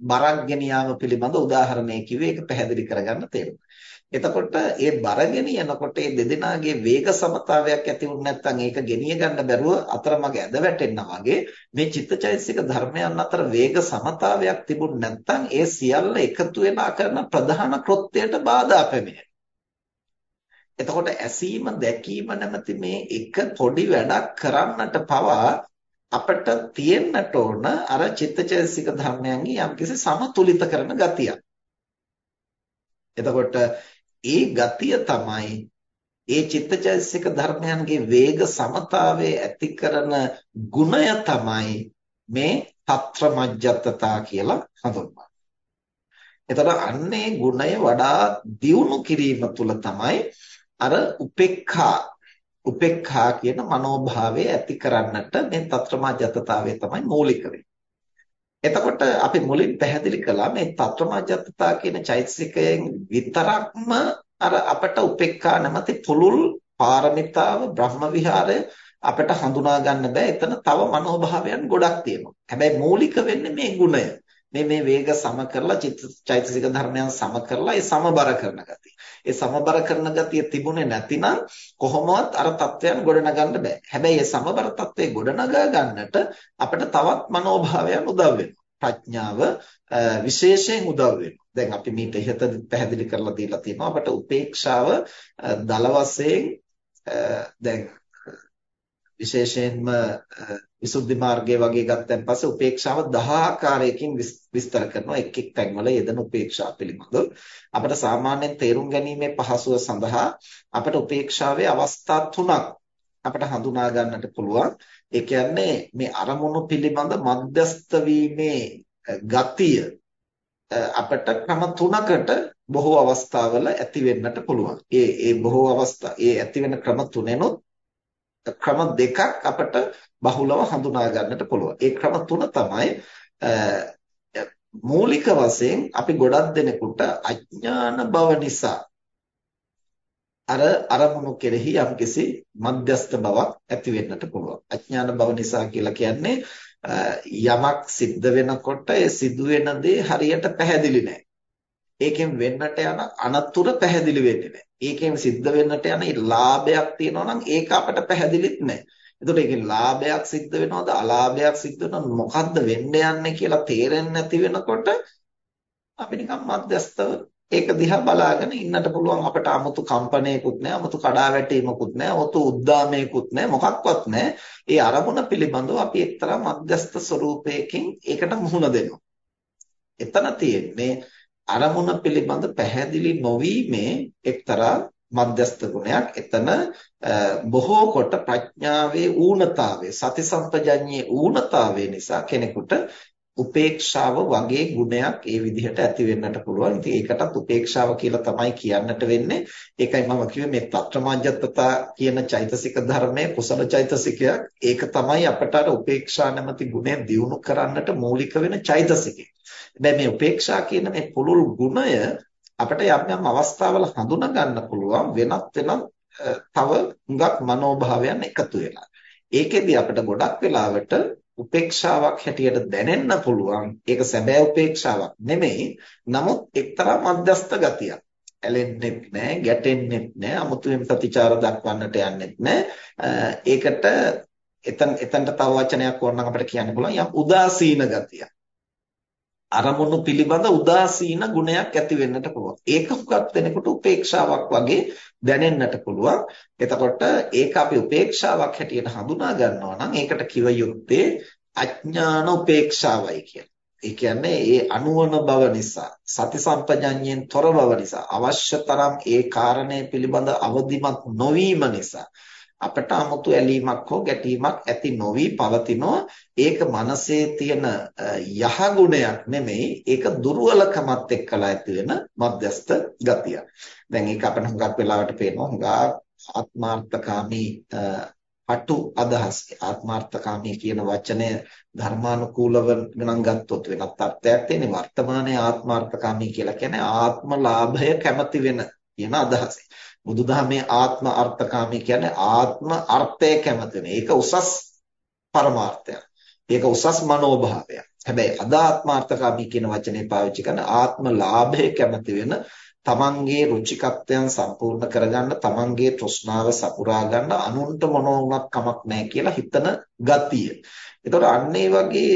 බරක් ගෙනියාම පිළිබඳ උදාහරණයක් කිව්වේ. ඒක පැහැදිලි කරගන්න තේරුම. එතකොට ඒ බර ගෙනියනකොට ඒ දෙදෙනාගේ වේග සමතාවයක් ඇති වුනේ නැත්නම් ඒක ගෙනිය ගන්න බැරුව අතරමඟ ඇද වැටෙනවා වගේ මේ චිත්තචෛතසික ධර්මයන් අතර වේග සමතාවයක් තිබුණ නැත්නම් ඒ සියල්ල එකතු වෙලා කරන ප්‍රධාන කෘත්‍යයට බාධා පැමිණෙනවා. එතකොට ඇසීම දැකීම නැමැති මේ එක පොඩි වැඩක් කරන්නට පවා අපිට තියෙන්නට ඕන අර චිත්තචෛතසික ධර්මයන්ගේ යම්කිසි සමතුලිත කරන ගතියක්. එතකොට ඒ ගතිය තමයි ඒ චිත්තචෛතසික ධර්මයන්ගේ වේග සමතාවයේ ඇති කරන ගුණය තමයි මේ తත්‍ර මජ්ජත්තතා කියලා හඳුන්වන්නේ. එතකොට අන්නේ ගුණය වඩා දියුණු කිරීම තුළ තමයි අර උපේක්ඛා උපේක්ඛා කියන මනෝභාවය ඇති කරන්නට මේ తත්‍ර මජ්ජත්තතාවය තමයි මූලික වෙන්නේ. එතකොට අපි මුලින් පැහැදිලි කළා මේ తත්වමජ්ජත්තා කියන චෛතසිකයෙන් විතරක්ම අර අපට උපේක්ඛා නැමැති පුළුල් පාරමිතාව බ්‍රහ්ම විහාරය අපට හඳුනා ගන්න බෑ. එතන තව මනෝභාවයන් ගොඩක් තියෙනවා. හැබැයි මූලික වෙන්නේ මේ ගුණය. මේ මේ වේග සම කරලා චිත්ත චෛතසික ධර්මයන් සම කරලා ඒ සමබර කරන ගතිය. ඒ සමබර කරන ගතිය තිබුණේ නැතිනම් කොහොමවත් අර தත්වයන් ගොඩනගන්න බෑ. හැබැයි ඒ සමබර தත්වේ ගොඩනගා ගන්නට අපිට තවත් මනෝභාවයන් උදව් වෙනවා. ප්‍රඥාව විශේෂයෙන් උදව් වෙනවා. දැන් අපි මේක ඉහත පැහැදිලි කරලා දීලා තියෙනවා. අපට උපේක්ෂාව දල වශයෙන් දැන් විශේෂයෙන්ම විසුද්ධි මාර්ගය වගේ ගත්තන් පස්සේ උපේක්ෂාව 10 ආකාරයකින් විස්තර කරනවා. එක් එක් තැන්වල යෙදෙන උපේක්ෂා පිළිබඳව. අපිට සාමාන්‍යයෙන් තේරුම් ගැනීමේ පහසුව සඳහා අපිට උපේක්ෂාවේ අවස්ථා තුනක් අපිට හඳුනා ගන්නට පුළුවන්. ඒ කියන්නේ මේ අරමුණු පිළිබඳ මධ්‍යස්ත වීමේ ගතිය අපිට ක්‍රම තුනකට බොහෝ අවස්ථාවල ඇති වෙන්නට පුළුවන්. ඒ ඒ බොහෝ අවස්ථා ඒ ඇති වෙන ක්‍රම තුනෙනොත් ක්‍රම දෙකක් අපිට බහුලව හඳුනා ගන්නට පුළුවන්. ඒ ක්‍රම තුන තමයි මූලික වශයෙන් අපි ගොඩක් දෙනෙකුට අඥාන බව නිසා අර අරමුණු කෙරෙහි යම්කිසි මධ්‍යස්ත බවක් ඇති වෙන්නට පුළුවන්. අඥාන බව නිසා කියලා කියන්නේ යමක් සිද්ධ වෙනකොට ඒ සිදුවෙන දේ හරියට පැහැදිලි නැහැ. ඒකෙන් වෙන්නට යන අනතුරු පැහැදිලි වෙන්නේ නැහැ. ඒකෙන් සිද්ධ වෙන්නට යන ලාභයක් තියෙනවා නම් ඒක අපට පැහැදිලිත් නැහැ. එතකොට ඒකෙන් ලාභයක් සිද්ධ වෙනවද අලාභයක් සිද්ධ වෙනවද මොකද්ද වෙන්න යන්නේ කියලා තේරෙන්නේ නැති වෙනකොට අපි නිකන් මධ්‍යස්තව ඒක දිහා බලාගෙන ඉන්නට පුළුවන් අපට 아무තු කම්පණයකුත් නැහැ 아무තු කඩාවැටීමකුත් නැහැ 아무තු උද්දාමයකුත් නැහැ මොකක්වත් නැහැ. ඒ අරමුණ පිළිබඳව අපි එක්තරා මධ්‍යස්ත ස්වરૂපයකින් ඒකට මුහුණ දෙනවා. එතන තියෙන්නේ අරමුණ පිළිබඳ පැහැදිලි නොවීමේ එක්තරා මධ්‍යස්ථ ගුණයක්. එතන බොහෝ කොට ප්‍රඥාවේ ඌනතාවය, සති සම්පජඤ්ඤේ ඌනතාවය නිසා කෙනෙකුට උපේක්ෂාව වගේ ගුණයක් ඒ විදිහට ඇති වෙන්නට පුළුවන්. ඉතින් ඒකටත් උපේක්ෂාව කියලා තමයි කියන්නට වෙන්නේ. ඒකයි මම කිව්වේ මේ తත්‍රමජ්ජත්තතා කියන චෛතසික ධර්මයේ කුසල චෛතසිකයක්. ඒක තමයි අපට අර උපේක්ෂා නැමැති ගුණය දියුණු කරන්නට මූලික වෙන චෛතසිකය. හැබැයි මේ උපේක්ෂා කියන මේ පුළුල් ගුණය අපිට යම් යම් අවස්ථාවල හඳුනා ගන්න පුළුවන් වෙනත් වෙනත් තව හුඟක් මනෝභාවයන් එකතු වෙලා. ඒකෙදි අපිට ගොඩක් වෙලාවට උපේක්ෂාවක් හැටියට දැනෙන්න පුළුවන්. ඒක සැබෑ උපේක්ෂාවක් නෙමෙයි. නමුත් එක්තරා මධ්‍යස්ත ගතියක්. ඇලෙන්නෙත් නැහැ, ගැටෙන්නෙත් නැහැ, අමුතුවෙන් ප්‍රතිචාර දක්වන්නට යන්නෙත් නැහැ. ඒකට එතන එතනට තව වචනයක් ඕනනම් අපිට කියන්න පුළුවන් යම් උදාසීන ගතියක්. අරමුණු පිළිබඳ උදාසීන ගුණයක් ඇති වෙන්නට පුළුවන්. ඒක හුඟක් දෙනකොට උපේක්ෂාවක් වගේ දැනෙන්නට පුළුවන්. එතකොට ඒක අපි උපේක්ෂාවක් හැටියට හඳුනා ගන්නවා නම් ඒකට කිව යුත්තේ අඥාන උපේක්ෂාවයි කියලා. ඒ කියන්නේ ඒ අනුවන බව නිසා සති සම්පජඤ්ඤයෙන් තොර බව නිසා අවශ්‍ය තරම් ඒ කාරණය පිළිබඳ අවදිමත් නොවීම නිසා අපට 아무තු ඇලීමක් හෝ ගැටීමක් ඇති නොවි පවතිනවා ඒක මනසේ තියෙන යහගුණයක් නෙමෙයි. ඒක දුර්වලකමත් එක්කලා ඇති වෙන මධ්‍යස්ත ගතිය. දැන් ඒක අපිට හුඟක් වෙලාවට පේනවා. හුඟක් ආත්මාර්ථකාමී අටු අදහස්. ආත්මාර්ථකාමී කියන වචනය ධර්මානුකූලව ගණන් ගත්තොත් වෙනත් අර්ථයක් තියෙන වර්තමානයේ ආත්මාර්ථකාමී කියලා කියන්නේ ආත්මලාභය කැමති වෙන කියන අදහසයි. බුදුදහමේ ආත්ම අර්ථකාමී කියන්නේ ආත්ම අර්ථය කැමති වෙන. ඒක උසස් පරමාර්ථයක්. ඒක උසස් මනෝභාවයක්. හැබැයි අද ආත්මාර්ථකාමී කියන වචනේ පාවිච්චි කරන ආත්ම ලාභය කැමති වෙන තමන්ගේ රුචිකත්වයන් සම්පූර්ණ කරගන්න තමන්ගේ තෘෂ්ණාව සපුරා ගන්න අනුන්ට මොන වුණත් කමක් නැහැ කියලා හිතන ගතිය. ඒතකොට අන්න වගේ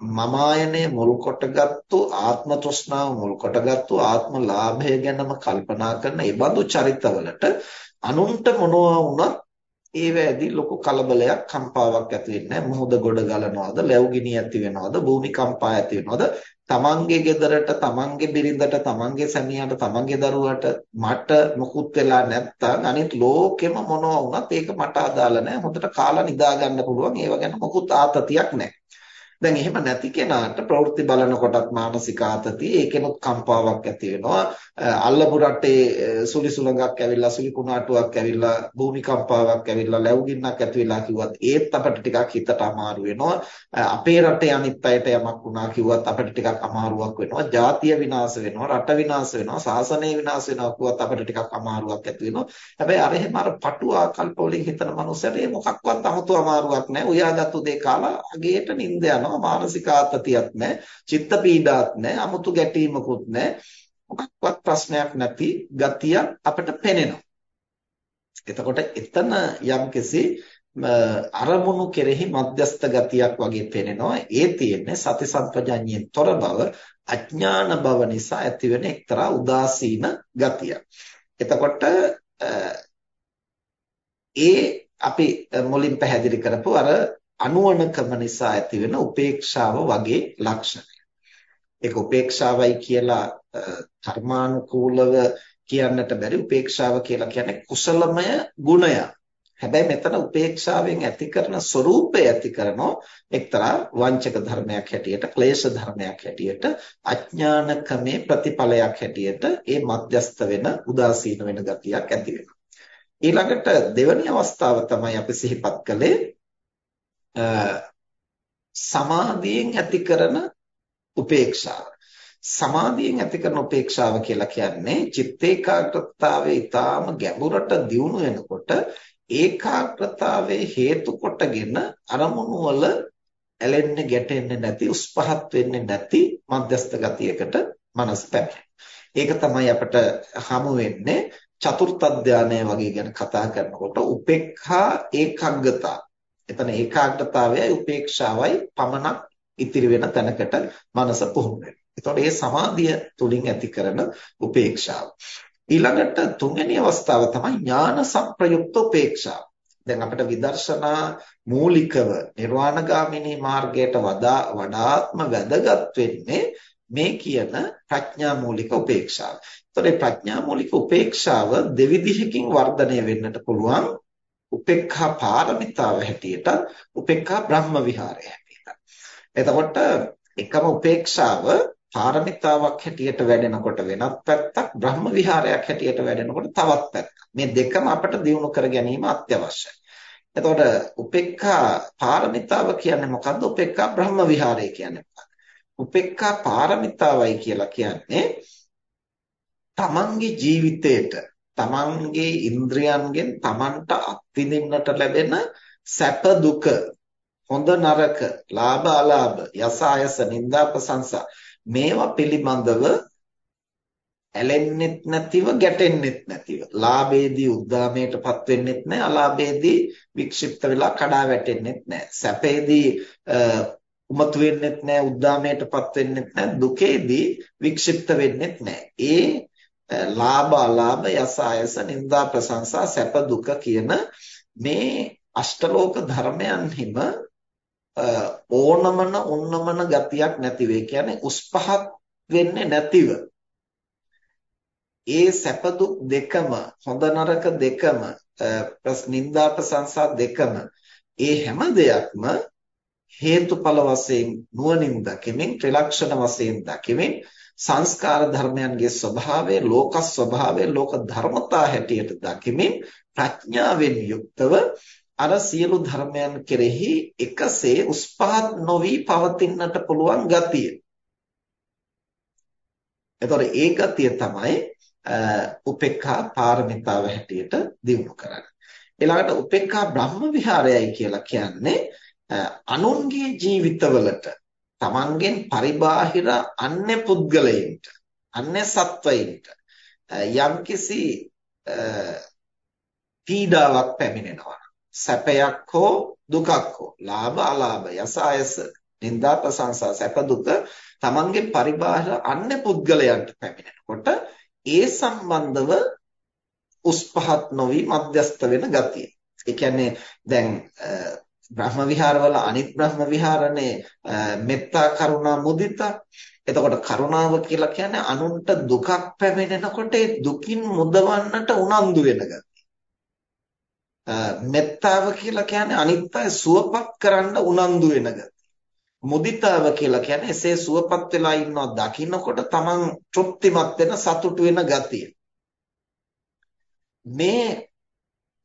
මම ආයනය මුල් කොටගත්තු ආත්ම තෘෂ්ණාව මුල් කොටගත්තු ආත්ම ලාභය ගැනම කල්පනා කරන ඒ බඳු චරිතවලට අනුන්ට මොනවා වුණත් ඒ වැදී ලොකු කලබලයක් කම්පාවක් ඇති වෙන්නේ මොහොත ගොඩ ගලනවද ලැබුගිනි ඇති වෙනවද භූමිකම්පා ඇති වෙනවද? තමන්ගේ ගෙදරට තමන්ගේ බිරිඳට තමන්ගේ සැමියාට තමන්ගේ දරුවට මට මොකුත් වෙලා නැත්තම් අනිත් ලෝකෙම මොනවා වුණත් ඒක මට අදාළ නැහැ. හොඳට කාලා නිදා ගන්න පුළුවන්. ඒව ගැන මොකුත් ආතතියක් නැහැ. දැන් එහෙම නැති කෙනාට ප්‍රවෘත්ති බලනකොටත් මානසික ආතතිය ඒකෙනුත් කම්පාවක් ඇති වෙනවා. අල්ලපු රටේ සුලි සුලඟක් ඇවිල්ලා සුලි කුණාටුවක් ඇවිල්ලා භූමිකම්පාවක් ඇවිල්ලා ලැබුගින්නක් ඇති වෙලා කිව්වත් ඒත් අපිට ටිකක් හිතට අමාරු වෙනවා. අපේ රටේ අනිත් අයට යමක් වුණා කිව්වත් අපිට ටිකක් අමාරුවක් වෙනවා. ජාතිය විනාශ වෙනවා රට විනාශ වෙනවා සාසනය විනාශ වෙනවා කිව්වත් අපිට ටිකක් අමාරුවක් ඇති වෙනවා. හැබැයි අර එහෙම අර පටු ආකල්ප වලින් හිතන මනුස්සයට මොකක්වත් 아무තු අමාරුවක් නැහැ උයාගත්තු දේ කාලා අගේට නිින්ද යනවා. යනවා මානසික ආතතියක් නැහැ චිත්ත පීඩාවක් නැහැ 아무තු ගැටීමකුත් නැහැ මොකක්වත් ප්‍රශ්නයක් නැති ගතිය අපිට පෙනෙනවා. එතකොට එතන යම්කිසි අරමුණු කෙරෙහි මධ්‍යස්ත ගතියක් වගේ පෙනෙනවා. ඒ තියෙන්නේ සති සම්පජඤ්ඤයෙන් තොර බව අඥාන බව නිසා ඇතිවෙන එක්තරා උදාසීන ගතිය. එතකොට ඒ අපි මුලින් පැහැදිලි කරපු අර අනුවණකම නිසා ඇතිවෙන උපේක්ෂාව වගේ ලක්ෂණය. ඒක උපේක්ෂාවයි කියලා කර්මානුකූලව කියන්නට බැරි උපේක්ෂාව කියලා කියන්නේ කුසලමය ගුණය. හැබැයි මෙතන උපේක්ෂාවෙන් ඇති කරන ස්වરૂපය ඇති කරනෝ එක්තරා වංචක ධර්මයක් හැටියට ක්ලේශ ධර්මයක් හැටියට අඥානකමේ ප්‍රතිඵලයක් හැටියට ඒ මධ්‍යස්ත වෙන උදාසීන වෙන ගතියක් ඇති වෙනවා. ඊළඟට දෙවැනි අවස්ථාව තමයි අපි සිහිපත් කළේ සමාධියෙන් ඇති කරන උපේක්ෂාව. සමාධියෙන් ඇති කරන උපේක්ෂාව කියලා කියන්නේ චිත්ත ඒකාග්‍රතාවයේ ඊටාම ගැඹුරට දියුණු වෙනකොට ඒකාග්‍රතාවයේ හේතු කොටගෙන අරමුණු වල ඇලෙන්නේ ගැටෙන්නේ නැති උස් පහත් වෙන්නේ නැති මධ්‍යස්ථ ගතියකට මනස පැමිණෙනවා. ඒක තමයි අපිට හමු වෙන්නේ චතුර්ථ ධානය වගේ ගැන කතා කරනකොට උපේක්ඛා ඒකග්ගතා එතන ඒකාග්‍රතාවයයි උපේක්ෂාවයි පමණක් ඉතිරි වෙන තැනකට මනස පුහුණු එතකොට මේ සමාධිය තුලින් ඇති කරන උපේක්ෂාව. ඊළඟට තුන්වෙනි අවස්ථාව තමයි ඥාන සම්ප්‍රයුක්ත උපේක්ෂාව. දැන් අපිට විදර්ශනා මූලිකව නිර්වාණගාමිනී මාර්ගයට වඩා වඩාත්ම වැදගත් වෙන්නේ මේ කියන ප්‍රඥා මූලික උපේක්ෂාව. ඒතකොට ප්‍රඥා මූලික උපේක්ෂාව දෙවිධයකින් වර්ධනය වෙන්නට පුළුවන්. උපේක්ඛා පාරමිතාව හැටියට උපේක්ඛා බ්‍රහ්ම විහාරය හැටියට. එතකොට එකම උපේක්ෂාව පාරමිතාවක් හැටියට වැඩෙනකොට වෙනත් පැත්තක් බ්‍රහ්ම විහාරයක් හැටියට වැඩෙනකොට තවත් පැත්තක්. මේ දෙකම අපට දියුණු කර ගැනීම අත්‍යවශ්‍යයි. එතකොට උපේක්ඛා පාරමිතාව කියන්නේ මොකද්ද? උපේක්ඛා බ්‍රහ්ම විහාරය කියන්නේ මොකක්ද? උපේක්ඛා පාරමිතාවයි කියලා කියන්නේ තමන්ගේ ජීවිතේට තමන්ගේ ඉන්ද්‍රයන්ගෙන් තමන්ට අත්විඳින්නට ලැබෙන සැප දුක හොඳ නරක ලාභ අලාභ යස ආයස නිന്ദා ප්‍රශංසා මේවා පිළිබඳව ඇලෙන්නෙත් නැතිව ගැටෙන්නෙත් නැතිව. ලාභේදී උද්දාමයටපත් වෙන්නෙත් නැහැ අලාභේදී වික්ෂිප්ත වෙලා කඩා වැටෙන්නෙත් නැහැ. සැපේදී උමතු වෙන්නෙත් නැහැ උද්දාමයටපත් වෙන්නෙත් නැහැ දුකේදී වික්ෂිප්ත වෙන්නෙත් නැහැ. ඒ ලාභ අලාභ යස ආයස නිന്ദා ප්‍රශංසා සැප දුක කියන මේ අෂ්ටලෝක ධර්මයන්හිම ඕනමන උන්නමන ගතියක් නැතිව ඒ කියන්නේ උස් පහත් වෙන්නේ නැතිව. ඒ සැප දුක් දෙකම හොඳ නරක දෙකම ප්‍රස්නින්දා ප්‍රශංසා දෙකම ඒ හැම දෙයක්ම හේතුඵල වශයෙන් නුවණින් දකිමින් ත්‍රිලක්ෂණ වශයෙන් දකිමින් සංස්කාර ධර්මයන්ගේ ස්වභාවය ලෝක ස්වභාවය ලෝක ධර්මතා හැටියට දකිමින් ප්‍රඥාවෙන් යුක්තව අර සියලු ධර්මයන් කෙරෙහි එකසේ උස් පහත් නොවි පවතින්නට පුළුවන් ගතිය. එතකොට ඒ ගතිය තමයි උපේක්ඛා පාරමිතාව හැටියට දිනු කරන්නේ. ඊළඟට උපේක්ඛා බ්‍රහ්ම විහාරයයි කියලා කියන්නේ අනුන්ගේ ජීවිතවලට තමන්ගෙන් පරිබාහිර අන්‍ය පුද්ගලයින්ට අන්‍ය සත්වයින්ට යම්කිසි පීඩාවක් පැමිණෙනවා සැපයක් හෝ දුකක් හෝ ලාභ අලාභ යස අයස නිന്ദා ප්‍රශංසා සැප දුක තමන්ගේ පරිබාහිර අන්‍ය පුද්ගලයන්ට පැමිණෙනකොට ඒ සම්බන්ධව උස් පහත් නොවි මධ්‍යස්ත වෙන ගතිය. ඒ කියන්නේ දැන් බ්‍රහ්ම විහාරවල අනිත් බ්‍රහ්ම විහාරනේ මෙත්තා කරුණා මුදිතා. එතකොට කරුණාව කියලා කියන්නේ අනුන්ට දුකක් පැමිණෙනකොට ඒ දුකින් මුදවන්නට උනන්දු වෙන ගතිය. මෙත්තාව කියලා කියන්නේ අනිත් අය සුවපත් කරන්න උනන්දු වෙන ගතිය. මුදිතාව කියලා කියන්නේ එසේ සුවපත් වෙලා ඉන්නවා දකින්නකොට තමන් තෘප්තිමත් වෙන සතුටු වෙන ගතිය. මේ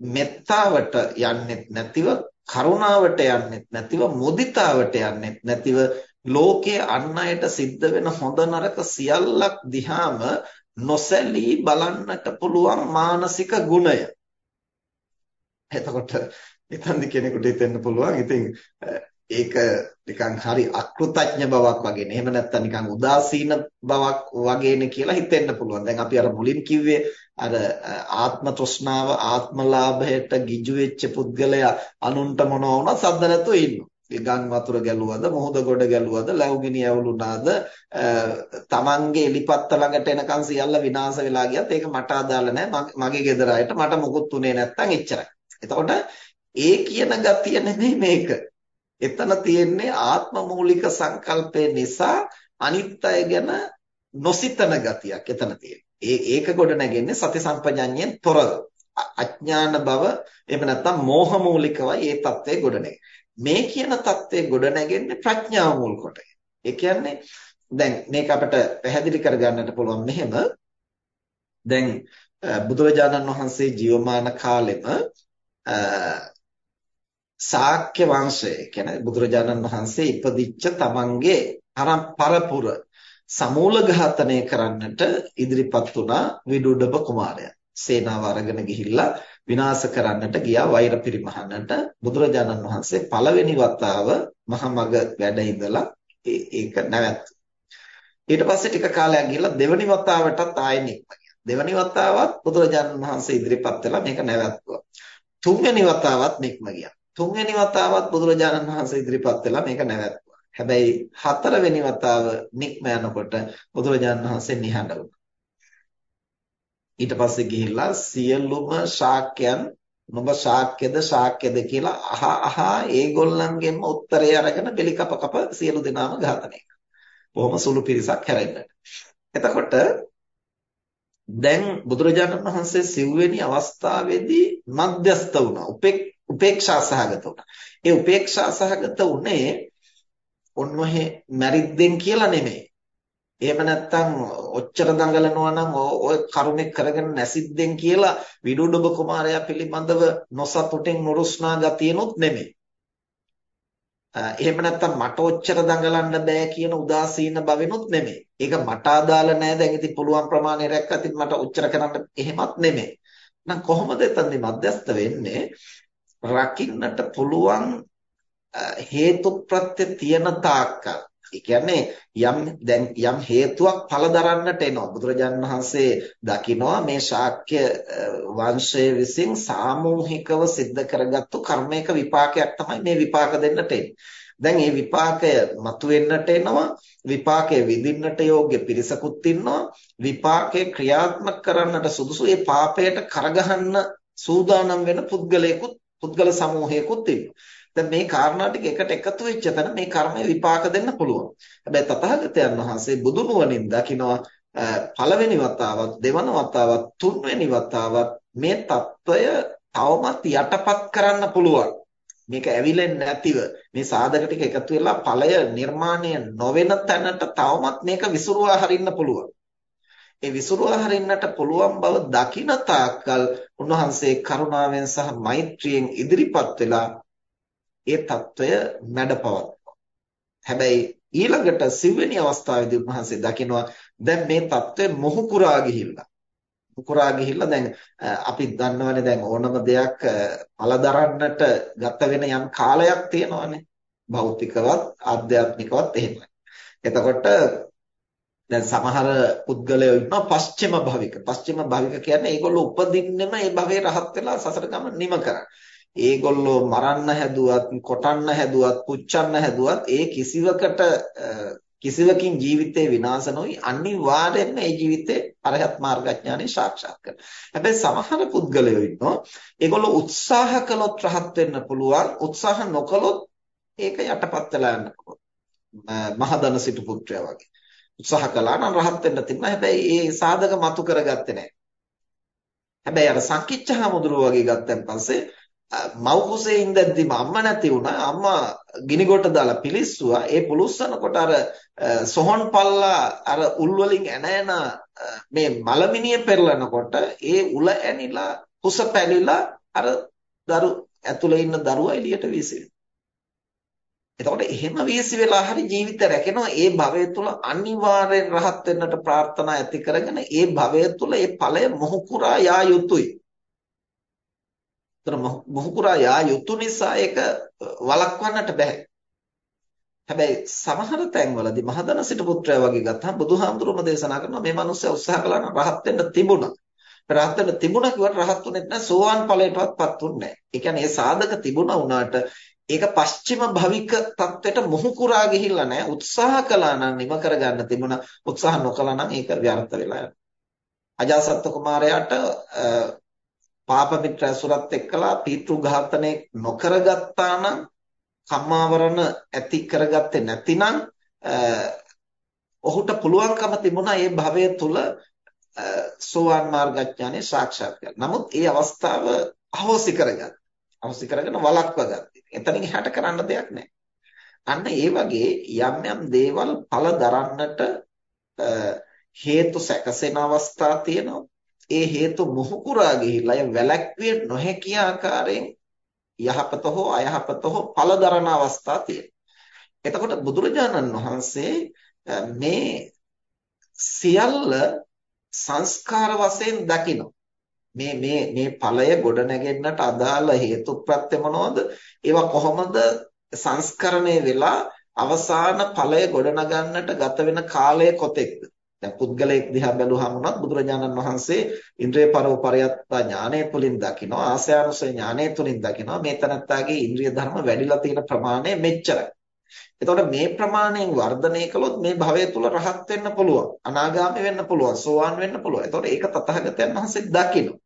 මෙත්තාවට යන්නෙත් නැතිව කරුණාවට යන්නෙත් නැතිව මුදිතාවට යන්නෙත් නැතිව ලෝකයේ අන් අයට සිද්ධ වෙන හොඳ නරක සියල්ලක් දිහාම නොසැලී බලන්නට පුළුවන් මානසික ගුණය. එතකොට එතනදි කෙනෙකුට හිතෙන්න පුළුවන් ඉතින් ඒක නිකන් හරි අකෘතඥ බවක් වගේ නේ. එහෙම නැත්නම් නිකන් උදාසීන බවක් වගේනේ කියලා හිතෙන්න පුළුවන්. දැන් අපි අර මුලින් කිව්වේ අර ආත්ම තෘෂ්ණාව ආත්මලාභයට ගිජු වෙච්ච පුද්ගලයා අනුන්ට මොනවා වුණත් සද්ද නැතුව ඉන්නවා. ගම් වතුර ගැලුවද මොහොත ගොඩ ගැලුවද ලැබුගිනි ඇවුලුනාද තමන්ගේ එලිපත්ත ළඟට එනකන් සියල්ල විනාශ වෙලා ගියත් ඒක මට අදාළ නැහැ මගේ ගෙදර අයට මට මොකුත් උනේ නැත්තම් එච්චරයි එතකොට ඒ කියන ගතිය නෙමෙයි මේක. එතන තියෙන්නේ ආත්ම මූලික සංකල්පය නිසා අනිත් අය ගැන නොසිතන ගතියක් එතන ඒ ඒක ගොඩ නැගෙන්නේ සති සම්පජඤ්ඤයෙන් තොරව. අඥාන බව එහෙම නැත්නම් මෝහ මූලිකවයි ඒ தත්ත්වය ගොඩ මේ කියන தත්ත්වය ගොඩ නැගෙන්නේ ප්‍රඥාව මූල කොට. ඒ කියන්නේ දැන් මේක අපිට පැහැදිලි කරගන්නට පුළුවන් මෙහෙම දැන් බුදුරජාණන් වහන්සේ ජීවමාන කාලෙම ශාක්‍ය වංශය කියන්නේ බුදුරජාණන් වහන්සේ ඉපදිච්ච තමන්ගේ පරපුර සමූල ඝාතනය කරන්නට ඉදිරිපත් වුණා විදුඩබ කුමාරයා. සේනාව අරගෙන ගිහිල්ලා විනාශ කරන්නට ගියා වෛර පිරිමහන්නට බුදුරජාණන් වහන්සේ පළවෙනි වතාව මහමග වැඩ ඉඳලා ඒක නැවැත්තුවා. ඊට පස්සේ ටික කාලයක් ගිහිල්ලා දෙවනි වතාවටත් ආයෙ නික්ම ගියා. දෙවනි වතාවත් බුදුරජාණන් වහන්සේ ඉදිරිපත් වෙලා මේක නැවැත්තුවා. තුන්වෙනි වතාවත් නික්ම ගියා. තුන්වෙනි වතාවත් බුදුරජාණන් වහන්සේ ඉදිරිපත් වෙලා මේක නැවැත්තුවා. හැබැයි හතරවෙනි වතාව නික්ම යනකොට බුදුරජාණන් වහන්සේ නිහඬ වුණා. ඊට පස්සේ ගිහිල්ලා සියලුම ශාක්‍යයන් නුඹ ශාක්‍යද ශාක්‍යද කියලා අහ අහ ඒගොල්ලන්ගෙන්ම උත්තරය අරගෙන බෙලි කප කප සියලු දෙනාම ඝාතනය කළා. බොහොම සුළු පිරිසක් හැරෙන්නට. එතකොට දැන් බුදුරජාණන් වහන්සේ සිව්වෙනි අවස්ථාවේදී මධ්‍යස්ත වුණා. උපේක්ෂා සහගත වුණා. ඒ උපේක්ෂා සහගත උනේ ඔන්නෝහේ මැරිද්දෙන් කියලා නෙමෙයි. එහෙම නැත්නම් ඔච්චර දඟලනවා නම් ඔය කරුණේ කරගෙන නැසිද්දෙන් කියලා විදුඩුබ කුමාරයා පිළිබඳව නොසතුටින් නුරුස්නා ගතියනොත් නෙමෙයි. එහෙම නැත්නම් මට ඔච්චර දඟලන්න බෑ කියන උදාසීන බවෙනුත් නෙමෙයි. ඒක මට අදාළ නෑ දැන් ඉතින් පුළුවන් ප්‍රමාණය රැක්කත් මට ඔච්චර කරන්න එහෙමත් නෙමෙයි. නම් කොහොමද එතනදී මධ්‍යස්ත වෙන්නේ? රකින්නට පුළුවන් හේතු ප්‍රත්‍ය තියෙන තාක්කල් ඒ කියන්නේ යම් දැන් යම් හේතුවක් ඵල දරන්නට එනවා බුදුරජාණන් වහන්සේ දකිනවා මේ ශාක්‍ය වංශය විසින් සාමූහිකව સિદ્ધ කරගත්තු කර්මයක විපාකයක් තමයි මේ විපාක දෙන්නට දැන් මේ විපාකය මතුවෙන්නට එනවා විපාකයේ විඳින්නට යෝග්‍ය පිරිසකුත් ඉන්නවා විපාකේ ක්‍රියාත්මක කරන්නට සුදුසු ඒ පාපයට කරගහන්න සූදානම් වෙන පුද්ගලයෙකුත් පුද්ගල සමූහයකුත් ඉන්නවා දැන් මේ කාරණා ටික එකට එකතු වෙච්ච තැන මේ කර්මය විපාක දෙන්න පුළුවන්. හැබැයි තථාගතයන් වහන්සේ බුදු නුවණින් දකිනවා පළවෙනි වතාවත් දෙවන වතාවත් තුන්වෙනි වතාවත් මේ తত্ত্বය තවමත් යටපත් කරන්න පුළුවන්. මේක ඇවිලෙන්නේ නැතිව මේ සාධක ටික එකතු වෙලා ඵලය නිර්මාණය නොවන තැනට තවමත් මේක විසිරුවා හරින්න පුළුවන්. ඒ විසුරුවා හරින්නට පුළුවන් බව දකින තාක්කල් උන්වහන්සේ කරුණාවෙන් සහ මෛත්‍රියෙන් ඉදිරිපත් වෙලා ඒ తত্ত্বය මැඩපවත්වනවා. හැබැයි ඊළඟට සිව්වෙනි අවස්ථාවේදී උන්වහන්සේ දකිනවා දැන් මේ తত্ত্বය මොහු පුරා ගිහිල්ලා. පුරා ගිහිල්ලා දැන් අපි දන්නවනේ දැන් ඕනම දෙයක් පළදරන්නට ගත වෙන යම් කාලයක් තියෙනවනේ. භෞතිකවත් ආධ්‍යාත්මිකවත් එහෙමයි. එතකොට දැන් සමහර පුද්ගලයෝ ඉන්නවා පස්චිම භවික. පස්චිම භවික කියන්නේ ඒගොල්ලෝ උපදින්නෙම ඒ භවයේ රහත් වෙලා සසර ගමන නිම කරන්නේ. ඒගොල්ලෝ මරන්න හැදුවත්, කොටන්න හැදුවත්, පුච්චන්න හැදුවත් ඒ කිසිවකට කිසිවකින් ජීවිතේ විනාශ නොවි අනිවාර්යයෙන්ම ඒ ජීවිතේ අරහත් මාර්ගඥානෙ සාක්ෂාත් කරගන්න. හැබැයි සමහර පුද්ගලයෝ ඉන්නවා ඒගොල්ලෝ උත්සාහ කළොත් රහත් වෙන්න පුළුවන් උත්සාහ නොකළොත් ඒක යටපත් වෙලා යන්න පුළුවන්. මහදන සිටු පුත්‍රයා වගේ. උත්සාහ කළා නම් රහත් වෙන්න තිබුණා. හැබැයි ඒ සාධක මතු කරගත්තේ නැහැ. හැබැයි අර සංකිච්ඡා මුදුර වගේ ගත්තන් පස්සේ මව් කුසේ ඉඳද්දිම අම්මා නැති වුණා. අම්මා ගිනි කොට දාලා පිලිස්සුවා. ඒ පුලුස්සනකොට අර සොහොන් පල්ලා අර උල් වලින් එන එන මේ මලමිනිය පෙරලනකොට ඒ උල ඇනිලා කුස පැලිලා අර දරු ඇතුලේ ඉන්න දරුවා එළියට වීසිනවා එතකොට එහෙම වීසි වෙලා හරි ජීවිත රැකෙනවා. ඒ භවය තුල අනිවාර්යෙන් රහත් වෙන්නට ප්‍රාර්ථනා ඇති කරගෙන ඒ භවය තුල ඒ ඵලය මොහු කුරා යා යුතුයි. ඒතර මොහුකුරා යා යුතු නිසා ඒක වළක්වන්නට බෑ. හැබැයි සමහර තැන්වලදී මහදන සිට පුත්‍රයා වගේ ගත්තාම බුදුහාමුදුරුවෝ දේශනා කරනවා මේ මිනිස්සයා උත්සාහ කළා නම් රහත් වෙන්න තිබුණා. රහත් වෙන්න තිබුණා කිව්වට රහත් වෙන්නේ නැහැ සෝවාන් ඵලයටවත්පත් උන්නේ නැහැ. ඒ කියන්නේ ඒ සාධක තිබුණා වුණාට ඒක පශ්චිම භවික தත්වෙට මොහුකුරා ගිහිල්ලා නැහැ. උත්සාහ කළා නම් නිම කරගන්න තිබුණා. උත්සාහ නොකළා නම් ඒක ව්‍යර්ථ වෙලා යනවා. අජාසත් කුමාරයාට පාප මිත්‍ර ඇසුරත් එක්කලා පීතෘ ඝාතනය නොකරගත්තා නම් කම්මාවරණ ඇති කරගත්තේ නැතිනම් ඔහුට පුළුවන්කම තිබුණා මේ භවය තුල සෝවාන් මාර්ගඥානෙ සාක්ෂාත් කරගන්න. නමුත් ඒ අවස්ථාව අහෝසි කරගත්තා. අහෝසි කරගෙන වළක්ව ගත්තා. එතනින් එහාට කරන්න දෙයක් නැහැ. අන්න ඒ වගේ යම් යම් දේවල් ඵල දරන්නට හේතු සැකසෙන අවස්ථා තියෙනවා. ඒ හේතු මොහු කුරා ගිහිල්ලා ඒ වැලැක්විය නොහැකි ආකාරයෙන් යහපත හෝ අයහපත හෝ ඵල දරන අවස්ථා තියෙනවා. එතකොට බුදුරජාණන් වහන්සේ මේ සියල්ල සංස්කාර වශයෙන් දකිනවා. මේ මේ මේ ඵලය ගොඩ නැගෙන්නට අදාළ හේතු ප්‍රත්‍ය මොනවද? ඒවා කොහොමද සංස්කරණය වෙලා අවසාන ඵලය ගොඩ නගන්නට ගත වෙන කාලය කොතෙක්ද? දැන් පුද්ගලයෙක් දිහා බැලුවහම උනත් බුදුරජාණන් වහන්සේ ඉන්ද්‍රිය පරෝපරයත්ත ඥානය තුලින් දකිනවා ආසයානුසය ඥානය තුලින් දකිනවා මේ තනත්තාගේ ඉන්ද්‍රිය ධර්ම වැඩිලා තියෙන ප්‍රමාණය මෙච්චරයි. එතකොට මේ ප්‍රමාණයෙන් වර්ධනය කළොත් මේ භවය තුල රහත් වෙන්න පුළුවන්. අනාගාමී වෙන්න පුළුවන්. සෝවාන් වෙන්න පුළුවන්. එතකොට ඒක තථාගතයන් වහන්සේ දකිනවා.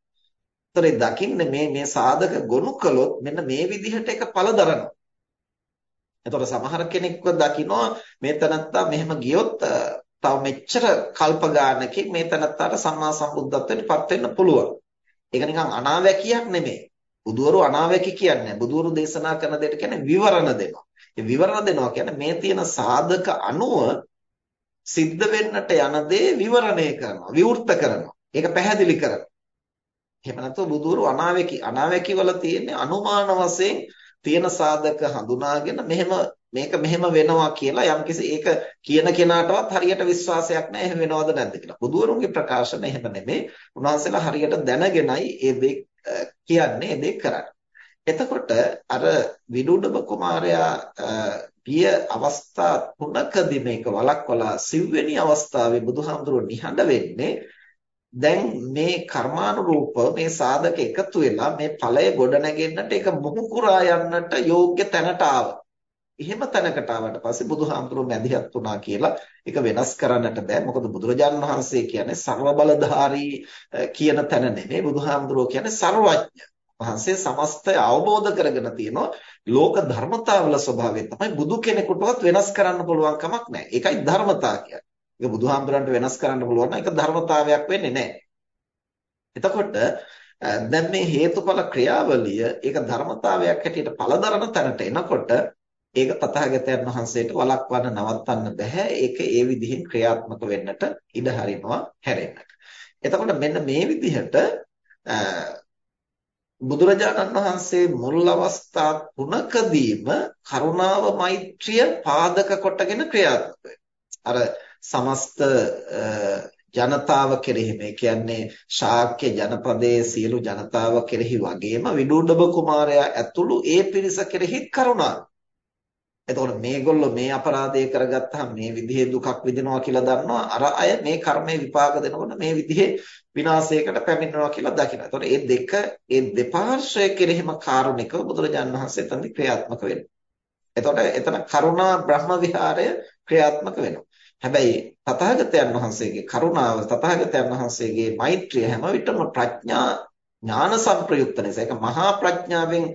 ඒතරේ දකින්නේ මේ මේ සාධක ගොනු කළොත් මෙන්න මේ විදිහට ඒක පළ දරනවා. එතකොට සමහර කෙනෙක්ව දකිනවා මේ තනත්තා මෙහෙම ගියොත් තව මෙච්චර කල්ප ගානකින් මේ තනත්තාට සම්මා සම්බුද්ධත්වයට පත් වෙන්න පුළුවන්. ඒක නිකන් අනාවැකියක් නෙමෙයි. බුදුවරු අනාවැකි කියන්නේ බුදුවරු දේශනා කරන දෙයට කියන්නේ විවරණ දෙනවා. ඒ විවරණ දෙනවා කියන්නේ මේ තියෙන සාධක අනුව සිද්ධ වෙන්නට යන දේ විවරණය කරනවා, විවෘත කරනවා. ඒක පැහැදිලි කරනවා. එහෙම නැත්නම් බුදුවරු අනාවැකි අනාවැකි වල තියෙන්නේ අනුමාන වශයෙන් තියෙන සාධක හඳුනාගෙන මෙහෙම මේක මෙහෙම වෙනවා කියලා යම්කිසි ඒක කියන කෙනාටවත් හරියට විශ්වාසයක් නැහැ එහෙම වෙනවද නැද්ද කියලා. බුදුවරුන්ගේ ප්‍රකාශන එහෙම නෙමෙයි. උන්වහන්සේලා හරියට දැනගෙනයි ඒ දේ කියන්නේ ඒ දේ කරන්නේ. එතකොට අර විදුඩබ කුමාරයා ගිය අවස්ථා තුනකදී මේක වළක්වලා සිව්වෙනි අවස්ථාවේ බුදුහාමුදුරුවෝ නිහඬ වෙන්නේ දැන් මේ කර්මානුරූප මේ සාධක එකතු වෙලා මේ ඵලය ගොඩනගෙන්නට ඒක මුහුකුරා යන්නට යෝග්‍ය තැනට ආවා. එහෙම තැනකට ආවට පස්සේ බුදුහාමුදුරුවෝ මැදිහත් වුණා කියලා ඒක වෙනස් කරන්නට බෑ. මොකද බුදුරජාණන් වහන්සේ කියන්නේ ਸਰව බලධාරී කියන තැන නෙමෙයි. බුදුහාමුදුරුවෝ කියන්නේ ਸਰවඥ. වහන්සේ සමස්තය අවබෝධ කරගෙන තියෙනවා. ලෝක ධර්මතාවල ස්වභාවය තමයි බුදු කෙනෙකුටවත් වෙනස් කරන්න පුළුවන් කමක් නැහැ. ඒකයි ධර්මතා කියන්නේ. ඒක බුදුහාමුදුරන්ට වෙනස් කරන්න පුළුවන් නම් ඒක ධර්මතාවයක් වෙන්නේ නැහැ. එතකොට දැන් මේ හේතුඵල ක්‍රියාවලිය ඒක ධර්මතාවයක් හැටියට පළදරන තැනට එනකොට ඒක තථාගතයන් වහන්සේට වළක්වන්න නවත්තන්න බෑ. ඒක ඒ විදිහින් ක්‍රියාත්මක වෙන්නට ඉඩ හරිනවා හැරෙන්නට. එතකොට මෙන්න මේ විදිහට බුදුරජාණන් වහන්සේ මුල් අවස්ථා තුනකදීම කරුණාව මෛත්‍රිය පාදක කොටගෙන ක්‍රියාත්මක අර සමස්ත ජනතාව කෙරෙහි මේ කියන්නේ ශාක්‍ය ජනපදයේ සියලු ජනතාව කෙරෙහි වගේම විදුඩබ කුමාරයා ඇතුළු ඒ පිරිස කෙරෙහි කරුණාව එතකොට මේගොල්ලෝ මේ අපරාධය කරගත්තාම මේ විදිහේ දුකක් විඳිනවා කියලා දන්නවා අර අය මේ කර්මයේ විපාක දෙනකොට මේ විදිහේ විනාශයකට පැමිණෙනවා කියලා දකිනවා. එතකොට මේ දෙක මේ දෙපාර්ශ්වය කෙරෙහිම කාරුණිකව බුදුරජාණන් වහන්සේ එතනදි ක්‍රියාත්මක වෙනවා. එතකොට එතන කරුණා බ්‍රහ්ම විහාරය ක්‍රියාත්මක වෙනවා. හැබැයි තථාගතයන් වහන්සේගේ කරුණාව තථාගතයන් වහන්සේගේ මෛත්‍රිය හැම විටම ප්‍රඥා ඥාන සංප්‍රයුක්ත නිසා ඒක මහා ප්‍රඥාවෙන්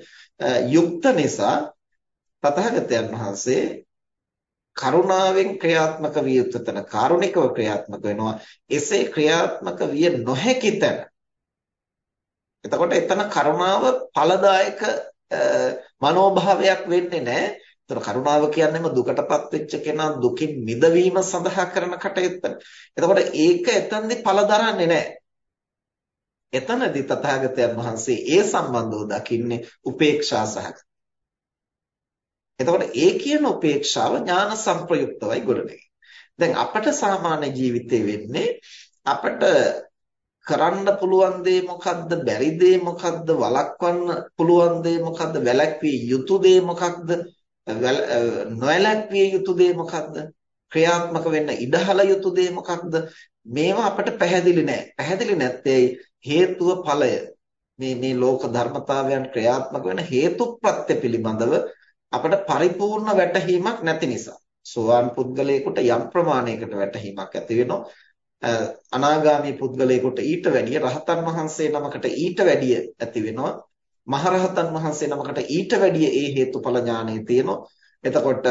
යුක්ත නිසා තථාගතයන් වහන්සේ කරුණාවෙන් ක්‍රියාත්මක විය යුතු තැන කාරුණිකව ක්‍රියාත්මක වෙනවා එසේ ක්‍රියාත්මක විය නොහැකි තැන එතකොට එතන කරුණාව ඵලදායක මනෝභාවයක් වෙන්නේ නැහැ එතන කරුණාව කියන්නේම දුකටපත් වෙච්ච කෙනා දුකින් මිදවීම සඳහා කරන කටයුත්ත. එතකොට ඒක එතනදී ඵල දරන්නේ නැහැ. එතනදී තථාගතයන් වහන්සේ ඒ සම්බන්ධව දකින්නේ උපේක්ෂා සහගත. එතකොට ඒ කියන උපේක්ෂාව ඥාන සංප්‍රයුක්තවයි ගොඩනගෙන්නේ. දැන් අපට සාමාන්‍ය ජීවිතේ වෙන්නේ අපට කරන්න පුළුවන් දේ මොකද්ද බැරි දේ මොකද්ද වළක්වන්න පුළුවන් දේ මොකද්ද වැළැක්විය යුතු දේ මොකක්ද නොවැළැක්විය යුතු දේ මොකක්ද ක්‍රියාත්මක වෙන්න ඉඩහල යුතු දේ මොකක්ද මේවා අපට පැහැදිලි නැහැ පැහැදිලි නැත්තේ හේතුව ඵලය මේ මේ ලෝක ධර්මතාවයන් ක්‍රියාත්මක වෙන හේතුප්‍රත්‍ය පිළිබඳව අපට පරිපූර්ණ වැටහීමක් නැති නිසා. සෝවාන් පුද්ගලයෙකුට යම් ප්‍රමාණයකට වැටහීමක් ඇති වෙනවා. අනාගාමී පුද්ගලයෙකුට ඊට වැඩිය රහතන් වහන්සේ නමකට ඊට වැඩිය ඇති වෙනවා. මහරහතන් වහන්සේ නමකට ඊට වැඩිය ඒ හේතුඵල ඥානෙ තියෙනවා. එතකොට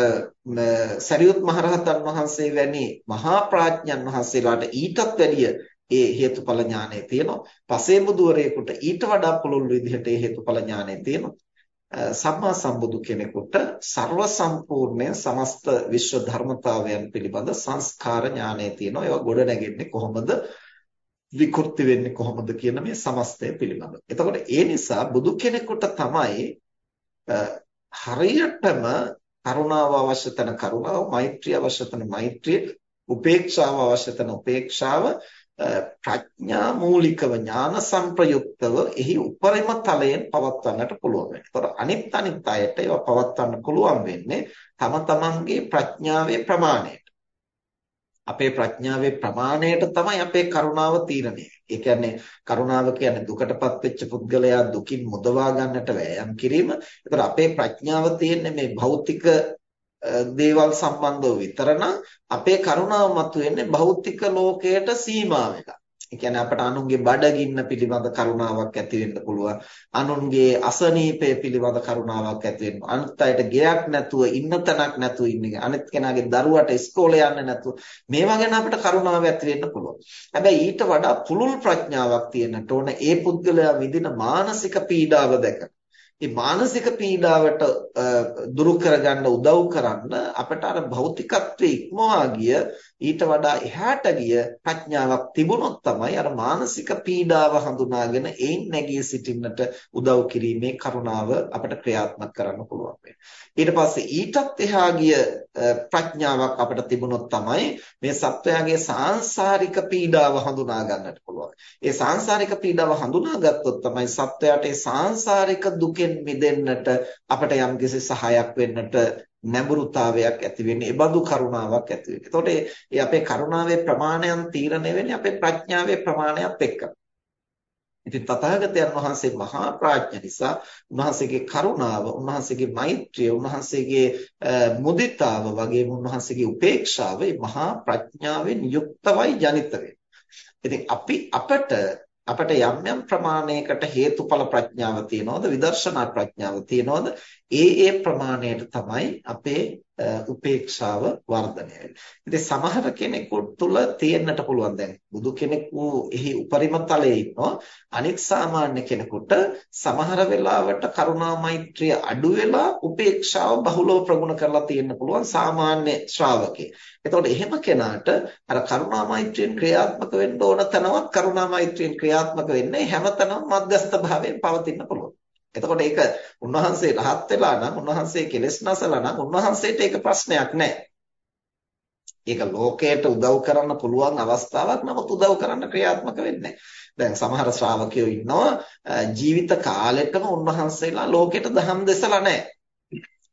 සරියුත් මහරහතන් වහන්සේ වැනි මහා ප්‍රඥයන් වහන්සේලාට ඊටත් වැඩිය ඒ හේතුඵල ඥානෙ තියෙනවා. පසේ බුදුවරයෙකුට ඊට වඩා පුළුල් විදිහට ඒ හේතුඵල ඥානෙ තියෙනවා. සම්මා සම්බුදු කෙනෙකුට ਸਰව සම්පූර්ණ සමස්ත විශ්ව ධර්මතාවයන් පිළිබඳ සංස්කාර ඥානය තියෙනවා. ඒවා ගොඩ නැගෙන්නේ කොහොමද? විකෘති වෙන්නේ කොහොමද කියන මේ සමස්තය පිළිබඳ. එතකොට ඒ නිසා බුදු කෙනෙකුට තමයි හරියටම කරුණාව අවශ්‍ය තැන කරුණාව, මෛත්‍රිය අවශ්‍ය තැන මෛත්‍රිය, උපේක්ෂාව අවශ්‍ය තැන උපේක්ෂාව ප්‍රඥා මූලිකව ඥාන සංප්‍රයුක්තව එහි උපරිම තලයෙන් පවත්වන්නට පුළුවන් වෙනවා. ඒතර අනිත් අනිත් අයට ඒවා පවත්වන්න පුළුවන් වෙන්නේ තම තමන්ගේ ප්‍රඥාවේ ප්‍රමාණයට. අපේ ප්‍රඥාවේ ප්‍රමාණයට තමයි අපේ කරුණාව තීරණය. ඒ කියන්නේ කරුණාව කියන්නේ දුකටපත් වෙච්ච පුද්ගලයා දුකින් මුදවා ගන්නට වෑයම් කිරීම. ඒතර අපේ ප්‍රඥාව තියෙන්නේ මේ භෞතික දේවල් සම්බන්ධව විතරනම් අපේ කරුණාව මතුවෙන්නේ භෞතික ලෝකයට සීමා වෙලා. ඒ කියන්නේ අපට අනුන්ගේ බඩගින්න පිළිබඳ කරුණාවක් ඇති වෙන්න පුළුවන්. අනුන්ගේ අසනීපය පිළිබඳ කරුණාවක් ඇති වෙන්න. අනිත් අයට ගෙයක් නැතුව ඉන්න තැනක් නැතුව ඉන්නේ. අනිත් කෙනාගේ දරුවට ඉස්කෝලේ යන්නේ නැතුව මේවා ගැන අපිට කරුණාව ඇති වෙන්න පුළුවන්. හැබැයි ඊට වඩා පුළුල් ප්‍රඥාවක් තියෙන්නට ඕන. ඒ පුද්ගලයා විඳින මානසික පීඩාව දැකලා මේ මානසික පීඩාවට දුරු කරගන්න උදව් කරන්න අපට අර භෞතිකත්වයේ ඉක්මවා ගිය ඊට වඩා එහාට ගිය ප්‍රඥාවක් තිබුණොත් තමයි අර මානසික පීඩාව හඳුනාගෙන ඒන් නැගී සිටින්නට උදව් කිරීමේ කරුණාව අපට ක්‍රියාත්මක කරන්න පුළුවන් වෙන්නේ. ඊට පස්සේ ඊටත් එහා ගිය ප්‍රඥාවක් අපට තිබුණොත් තමයි මේ සත්වයාගේ සාංශාරික පීඩාව හඳුනා ගන්නට පුළුවන්. ඒ සාංශාරික පීඩාව හඳුනාගත්තොත් තමයි සත්වයාට ඒ සාංශාරික දුකෙන් මිදෙන්නට අපට යම්කිසි සහායක් වෙන්නට නැඹුරුතාවයක් ඇති වෙන්නේ. ඒ බඳු කරුණාවක් ඇති වෙන්නේ. එතකොට ඒ අපේ කරුණාවේ ප්‍රමාණයන් තීරණය වෙන්නේ අපේ ප්‍රඥාවේ ප්‍රමාණයත් එක්ක. ඉතින් තථාගතයන් වහන්සේ මහා ප්‍රඥා නිසා උන්වහන්සේගේ කරුණාව, උන්වහන්සේගේ මෛත්‍රිය, උන්වහන්සේගේ මුදිතාව වගේම උන්වහන්සේගේ උපේක්ෂාව මහා ප්‍රඥාවෙන් යුක්තවයි ජනිත ඉතින් අපි අපට අපට යම් යම් ප්‍රමාණයකට හේතුඵල ප්‍රඥාව තියනවද විදර්ශනා ප්‍රඥාව තියනවද ඒ ඒ ප්‍රමාණයට තමයි අපේ උපේක්ෂාව වර්ධනය වෙන්නේ. ඉතින් සමහර කෙනෙකුට තුල තියෙන්නට පුළුවන් දැන් බුදු කෙනෙකු එහි උපරිම තලයේ ඉන්නවා. අනිත් සාමාන්‍ය කෙනෙකුට සමහර වෙලාවට කරුණා මෛත්‍රිය අඩු වෙලා උපේක්ෂාව බහුලව ප්‍රගුණ කරලා තියෙන්න පුළුවන් සාමාන්‍ය ශ්‍රාවකේ. එතකොට එහෙම කෙනාට අර කරුණා මෛත්‍රියෙන් ක්‍රියාත්මක වෙන්න ඕන තැනවත් කරුණා මෛත්‍රියෙන් ක්‍රියාත්මක වෙන්නේ හැමතැනම මධ්‍යස්ථ භාවයෙන් පවතින්න පුළුවන්. එතකොට ඒක උන්වහන්සේ රහත් වෙලා නම් උන්වහන්සේ කෙලෙස් නැසලා නම් උන්වහන්සේට ඒක ප්‍රශ්නයක් නැහැ. ඒක ලෝකයට උදව් කරන්න පුළුවන් අවස්ථාවක් නමුත් උදව් කරන්න ක්‍රියාත්මක වෙන්නේ දැන් සමහර ශ්‍රාවකයෝ ඉන්නවා ජීවිත කාලෙටම උන්වහන්සේලා ලෝකෙට දහම් දෙසලා නැහැ.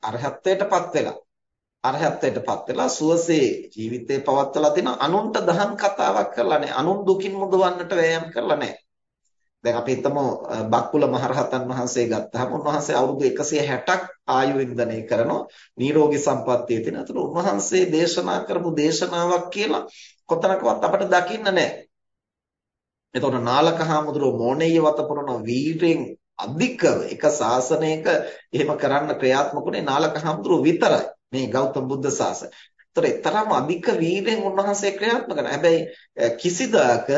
අරහත්ත්වයටපත් වෙලා. අරහත්ත්වයටපත් වෙලා සුවසේ ජීවිතේ පවත්වලා තින අනුන්ට දහම් කතාවක් කරලා නැහැ. අනුන් දුකින් මුදවන්නට වෑයම් කරලා නැහැ. දැන් අපි හිතමු බක්කුල මහරහතන් වහන්සේ ගත්තාම උන්වහන්සේ අවුරුදු 160ක් ආයු වින්දනය කරනවා නිරෝගී සම්පන්නිය තියෙන. අතන උන්වහන්සේ දේශනා කරපු දේශනාවක් කියලා කොතනකවත් අපිට දකින්න නැහැ. එතකොට නාලක හාමුදුරුවෝ මොණෙය වතපුරන වීරෙන් අධිකව එක ශාසනයක එහෙම කරන්න ක්‍රියාත්මකුනේ නාලක හාමුදුරුවෝ විතරයි. මේ ගෞතම බුද්ධ ශාසනය. ඒතර තරම් අධික වීරෙන් උන්වහන්සේ ක්‍රියාත්මක කරනවා. හැබැයි කිසිදාක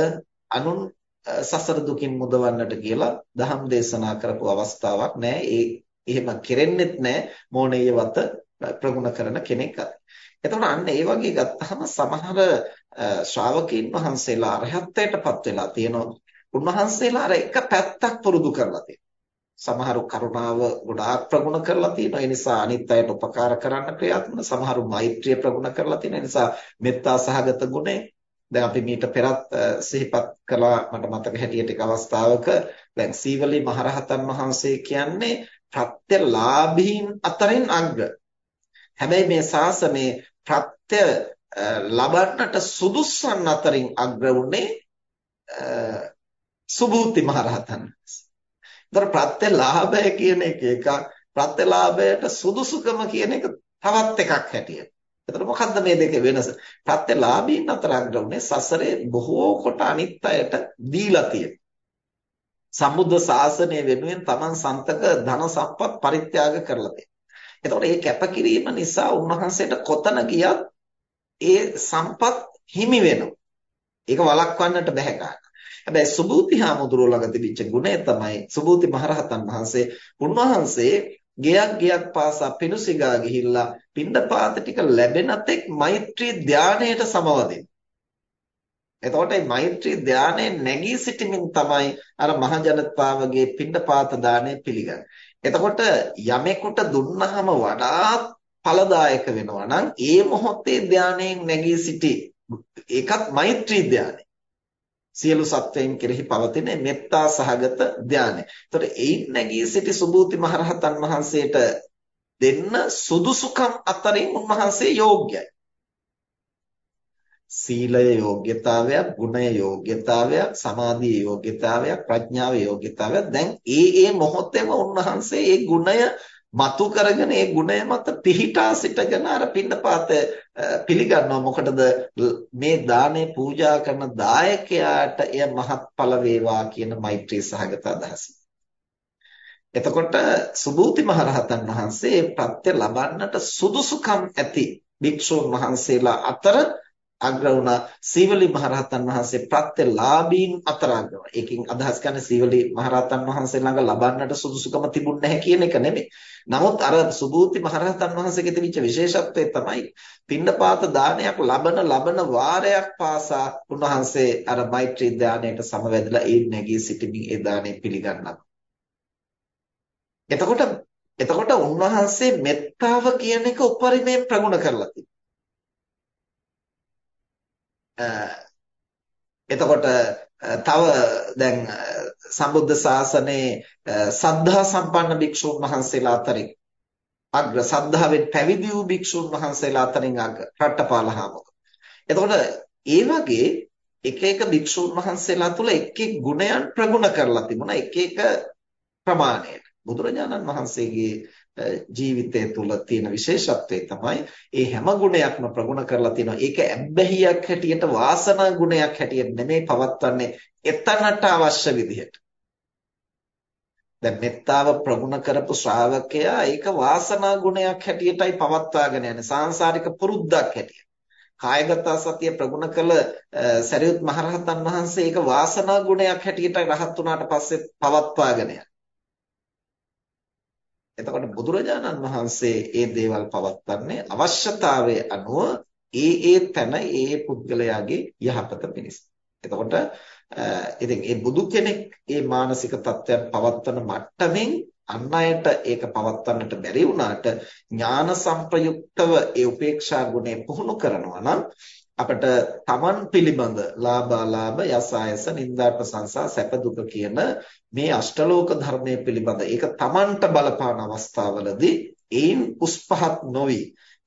අනුන් සසර දුකින් මුදවන්නට කියලා දහම් දේශනා කරපු අවස්ථාවක් නැහැ. ඒ එහෙම කෙරෙන්නෙත් නැහැ මොණේයවත ප්‍රගුණ කරන කෙනෙක් අත. එතකොට අන්න ඒ වගේ ගත්තහම සමහර ශ්‍රාවකීන් වහන්සේලා අරහත්ත්වයටපත් වෙලා තියෙනවා. උන්වහන්සේලා අර එක පැත්තක් පුරුදු කරලා තියෙනවා. සමහරු කරුණාව ගොඩාක් ප්‍රගුණ කරලා තියෙනවා. ඒ නිසා අනිත් අයට උපකාර කරන්න ක්‍රියාත්මක. සමහරු මෛත්‍රිය ප්‍රගුණ කරලා තියෙනවා. ඒ නිසා මෙත්තා සහගත ගුණය දැන් අපි මීට පෙරත් සිහිපත් කළා මට මතක හැටියට එක අවස්ථාවක දැන් සීවලි මහරහතන් වහන්සේ කියන්නේ ප්‍රත්‍යලාභීන් අතරින් අග්‍ර. හැබැයි මේ ශාසනයේ ප්‍රත්‍ය ලබන්නට සුදුස්සන් අතරින් අග්‍ර වුණේ සුභූති මහරහතන් වහන්සේ. ඒතර ප්‍රත්‍යලාභය කියන එක එකක් ප්‍රත්‍යලාභයට සුදුසුකම කියන එක තවත් එකක් හැටියට. එතකොට මොකද්ද මේ දෙකේ වෙනස? ප්‍රත්‍යලාභීන් අතර අග්‍රවුනේ සසරේ බොහෝ කොට අනිත් අයට දීලා තියෙන. සම්බුද්ධ ශාසනය වෙනුවෙන් Taman සන්තක ධන සම්පත් පරිත්‍යාග කරලා තියෙනවා. එතකොට මේ කැපකිරීම නිසා උන්වහන්සේට කොතන ගියත් ඒ සම්පත් හිමි වෙනවා. ඒක වළක්වන්නට බැහැ ගන්න. හැබැයි සුභූති හාමුදුරුවෝ ළඟ තිබිච්ච ගුණය තමයි සුභූති මහරහතන් වහන්සේ උන්වහන්සේ ගෙයක් ගෙයක් පාසා පිණුසිගා ගිහිල්ලා පින්ඩපාත ටික ලැබෙන තෙක් මෛත්‍රී ධානයට සමවදින්න. එතකොට මේ මෛත්‍රී ධානයේ නැගී සිටීමෙන් තමයි අර මහ ජනතාවගේ පින්ඩපාත දාණය පිළිගන්නේ. එතකොට යමෙකුට දුන්නහම වඩාත් ඵලදායක වෙනවා නම් ඒ මොහොතේ ධානයෙන් නැගී සිටි ඒකත් මෛත්‍රී ධානය. සියලු සත්වයන් කෙරෙහි පවතින මෙත්තා සහගත ධානය. ඒතකොට එයින් නැගී සිටි සුභූති මහරහතන් වහන්සේට දෙන්න සුදුසුකම් අතරින් උන්වහන්සේ යෝග්‍යයි. සීලය යෝග්‍යතාවයක්, ගුණය යෝග්‍යතාවයක්, සමාධිය යෝග්‍යතාවයක්, ප්‍රඥාව යෝග්‍යතාවයක්. දැන් ඒ ඒ මොහොතේම උන්වහන්සේ ඒ ගුණය මතු කරගෙන ඒ ගුණය මත පිහිටා සිටගෙන අර පින්නපාත පිළිගන්නවා මොකටද මේ දානේ පූජා කරන දායකයාට එය මහත්ඵල වේවා කියන මෛත්‍රී සහගත අදහස. එතකොට සුබූති මහරහතන් වහන්සේ ප්‍රත්‍ය ලබන්නට සුදුසුකම් ඇති භික්ෂුන් වහන්සේලා අතර අග්‍ර වුණා සීවලි මහරහතන් වහන්සේ ප්‍රත්‍යලාභීන් අතර අග්‍ර වුණා. ඒකෙන් අදහස් කරන්නේ සීවලි මහරහතන් වහන්සේ ළඟ ලබන්නට සුදුසුකම තිබුණ නැහැ කියන එක නෙමෙයි. නමුත් අර සුබූති මහරහතන් වහන්සේගේ තිබිච්ච විශේෂත්වය තමයි පින්නපාත දානයක් ලබන ලබන වාරයක් පාසා උන්වහන්සේ අර මෛත්‍රී දාණයට සමවැදලා ඒ නැගී සිටමින් ඒ දාණය පිළිගන්නවා. එතකොට එතකොට උන්වහන්සේ මෙත්තාව කියන එක උපරිමයෙන් ප්‍රගුණ කරලා තිබෙනවා. එතකොට තව දැන් සම්බුද්ධ ශාසනයේ සද්ධා සම්පන්න භික්ෂුන් වහන්සේලා අතරින් අග්‍ර සද්ධාවෙන් පැවිදි වූ භික්ෂුන් වහන්සේලා අතරින් අග්‍ර රට්ටපාලහාමුදුර. එතකොට ඒ වගේ එක එක භික්ෂුන් වහන්සේලා තුල එක් එක් ගුණයන් ප්‍රගුණ කරලා තිබුණා එක එක ප්‍රමාණයට. බුදුරජාණන් වහන්සේගේ ජීවිතය තුළ තියෙන විශේෂත්වය තමයි ඒ හැම ගුණයක්ම ප්‍රගුණ කරලා තිනවා. ඒක ඇබ්බැහියක් හැටියට වාසනා ගුණයක් හැටියට නෙමෙයි පවත්වන්නේ එතනට අවශ්‍ය විදිහට. දැන් මෙත්තාව ප්‍රගුණ කරපු ශ්‍රාවකයා ඒක වාසනා ගුණයක් හැටියටයි පවත්වාගෙන යන්නේ. සාංශාරික පුරුද්දක් හැටියට. කායගත සතිය ප්‍රගුණ කළ සරියුත් මහරහතන් වහන්සේ ඒක වාසනා ගුණයක් හැටියටයි රහත් වුණාට පස්සේ පවත්වාගෙන යන්නේ. එතකොට බුදුරජාණන් වහන්සේ මේ දේවල් පවත්වන්නේ අවශ්‍යතාවයේ අනුව ඒ ඒ තැන ඒ පුද්ගලයාගේ යහපත පිණිස. එතකොට ඉතින් ඒ බුදු කෙනෙක් මේ මානසික තත්ත්වයන් පවත්වන මට්ටමින් අන් අයට ඒක පවත්වන්නට බැරි වුණාට ඥාන සංප්‍රයුක්තව ඒ උපේක්ෂා ගුණය පුහුණු කරනවා නම් අපිට තමන් පිළිබඳ ලාභාලාභ යසායස නිന്ദා ප්‍රශංසා සැප දුක කියන මේ අෂ්ටලෝක ධර්මයේ පිළිබඳ ඒක තමන්ට බලපාන අවස්ථාවලදී ඒන් උස්පහත් නොවි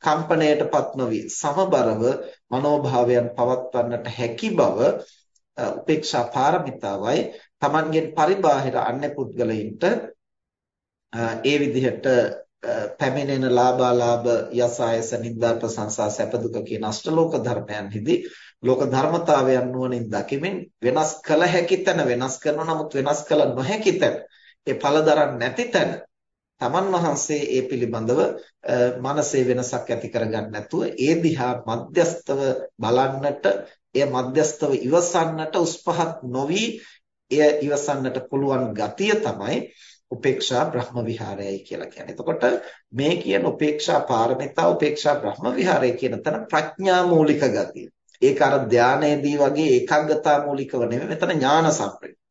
කම්පණයටපත් නොවි සමබරව මනෝභාවයන් පවත්වන්නට හැකි බව උපේක්ෂා පාරමිතාවයි තමන්ගෙන් පරිබාහිර අන්‍ය පුද්ගලයින්ට ඒ විදිහට පැමිණෙන ලාභාලාභ යසායස නිന്ദා ප්‍රශංසා සැප දුක කියන අෂ්ටලෝක ධර්මයන්හිදී ලෝක ධර්මතාවයන් නුවණින් දකිමින් වෙනස් කළ හැකි තැන වෙනස් කරනවා නමුත් වෙනස් කළ නොහැකි තැන ඒ ඵලදරන් නැති තැන තමන් වහන්සේ ඒ පිළිබඳව මනසේ වෙනසක් ඇති කරගන්න නැතුව ඒ දිහා මධ්‍යස්තව බලන්නට එය මධ්‍යස්තව ඉවසන්නට උස්පහත් නොවි එය ඉවසන්නට පුළුවන් ගතිය තමයි උපේක්ෂා බ්‍රහ්ම විහාරයයි කියලා කියන්නේ. එතකොට මේ කියන උපේක්ෂා පාරමිතා උපේක්ෂා බ්‍රහ්ම විහාරය කියන තැන ප්‍රඥා මූලික ගතිය. ඒක අර ධානයේදී වගේ ඒකාග්‍රතා මූලිකව නෙමෙයි මෙතන ඥාන සම්ප්‍රයුක්ත.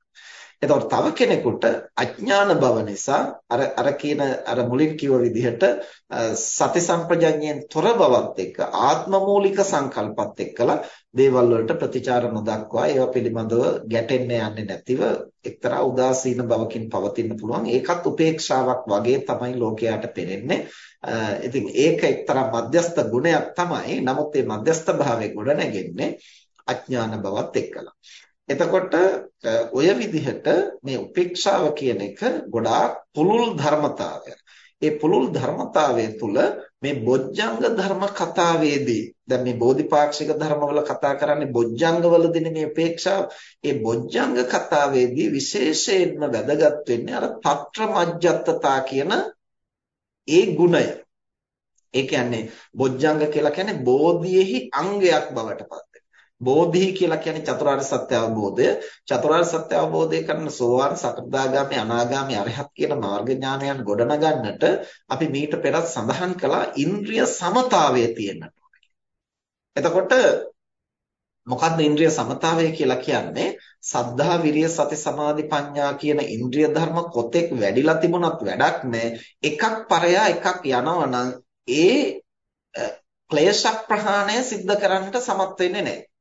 එතකොට තව කෙනෙකුට අඥාන බව නිසා අර අර කියන අර මුලින් කිව්ව විදිහට සති සම්පජඤ්ඤයෙන් තොර බවත් එක්ක ආත්ම මූලික සංකල්පත් එක්කලා දේවල් වලට ප්‍රතිචාර නොදක්වා ඒවා පිළිබඳව ගැටෙන්න යන්නේ නැතිව එක්තරා උදාසීන බවකින් පවතින්න පුළුවන්. ඒකත් උපේක්ෂාවක් වගේ තමයි ලෝකයට පෙනෙන්නේ ඉතින් ඒක එක්තරා මධ්‍යස්ත ගුණයක් තමයි. නමුත් මේ මධ්‍යස්ත භාවයේ ගොඩ නැගෙන්නේ අඥාන බවත් එක්කලා. එතකොට ඔය විදිහට මේ උපේක්ෂාව කියන එක ගොඩාක් පුළුල් ධර්මතාවයක්. ඒ පුළුල් ධර්මතාවය තුළ මේ බොජ්ජංග ධර්ම කතාවේදී දැන් මේ බෝධිපාක්ෂික ධර්මවල කතා කරන්නේ බොජ්ජංගවලදී මේ උපේක්ෂාව. ඒ බොජ්ජංග කතාවේදී විශේෂයෙන්ම වැදගත් වෙන්නේ අර తත්‍ර මජ්ජත්තතා කියන ඒ ගුණය. ඒ කියන්නේ බොජ්ජංග කියලා කියන්නේ බෝධියේහි අංගයක් බවට පත් බෝධි කියලා කියන්නේ චතුරාර්ය සත්‍ය අවබෝධය. චතුරාර්ය සත්‍ය අවබෝධය කරන සෝවාන් සකදාගාමි අනාගාමි අරහත් කියන මාර්ග ඥානයන් ගොඩනගන්නට අපි මීට පෙරත් සඳහන් කළා ඉන්ද්‍රිය සමතාවය තියෙන්නට එතකොට මොකද්ද ඉන්ද්‍රිය සමතාවය කියලා කියන්නේ? සද්ධා විරිය සති සමාධි ප්‍රඥා කියන ඉන්ද්‍රිය ධර්ම කොතෙක් වැඩිලා තිබුණත් වැඩක් නැහැ. එකක් පරයා එකක් යනවනම් ඒ ක්ලේශ ප්‍රහාණය සිද්ධ කරන්නට සමත් වෙන්නේ නැහැ.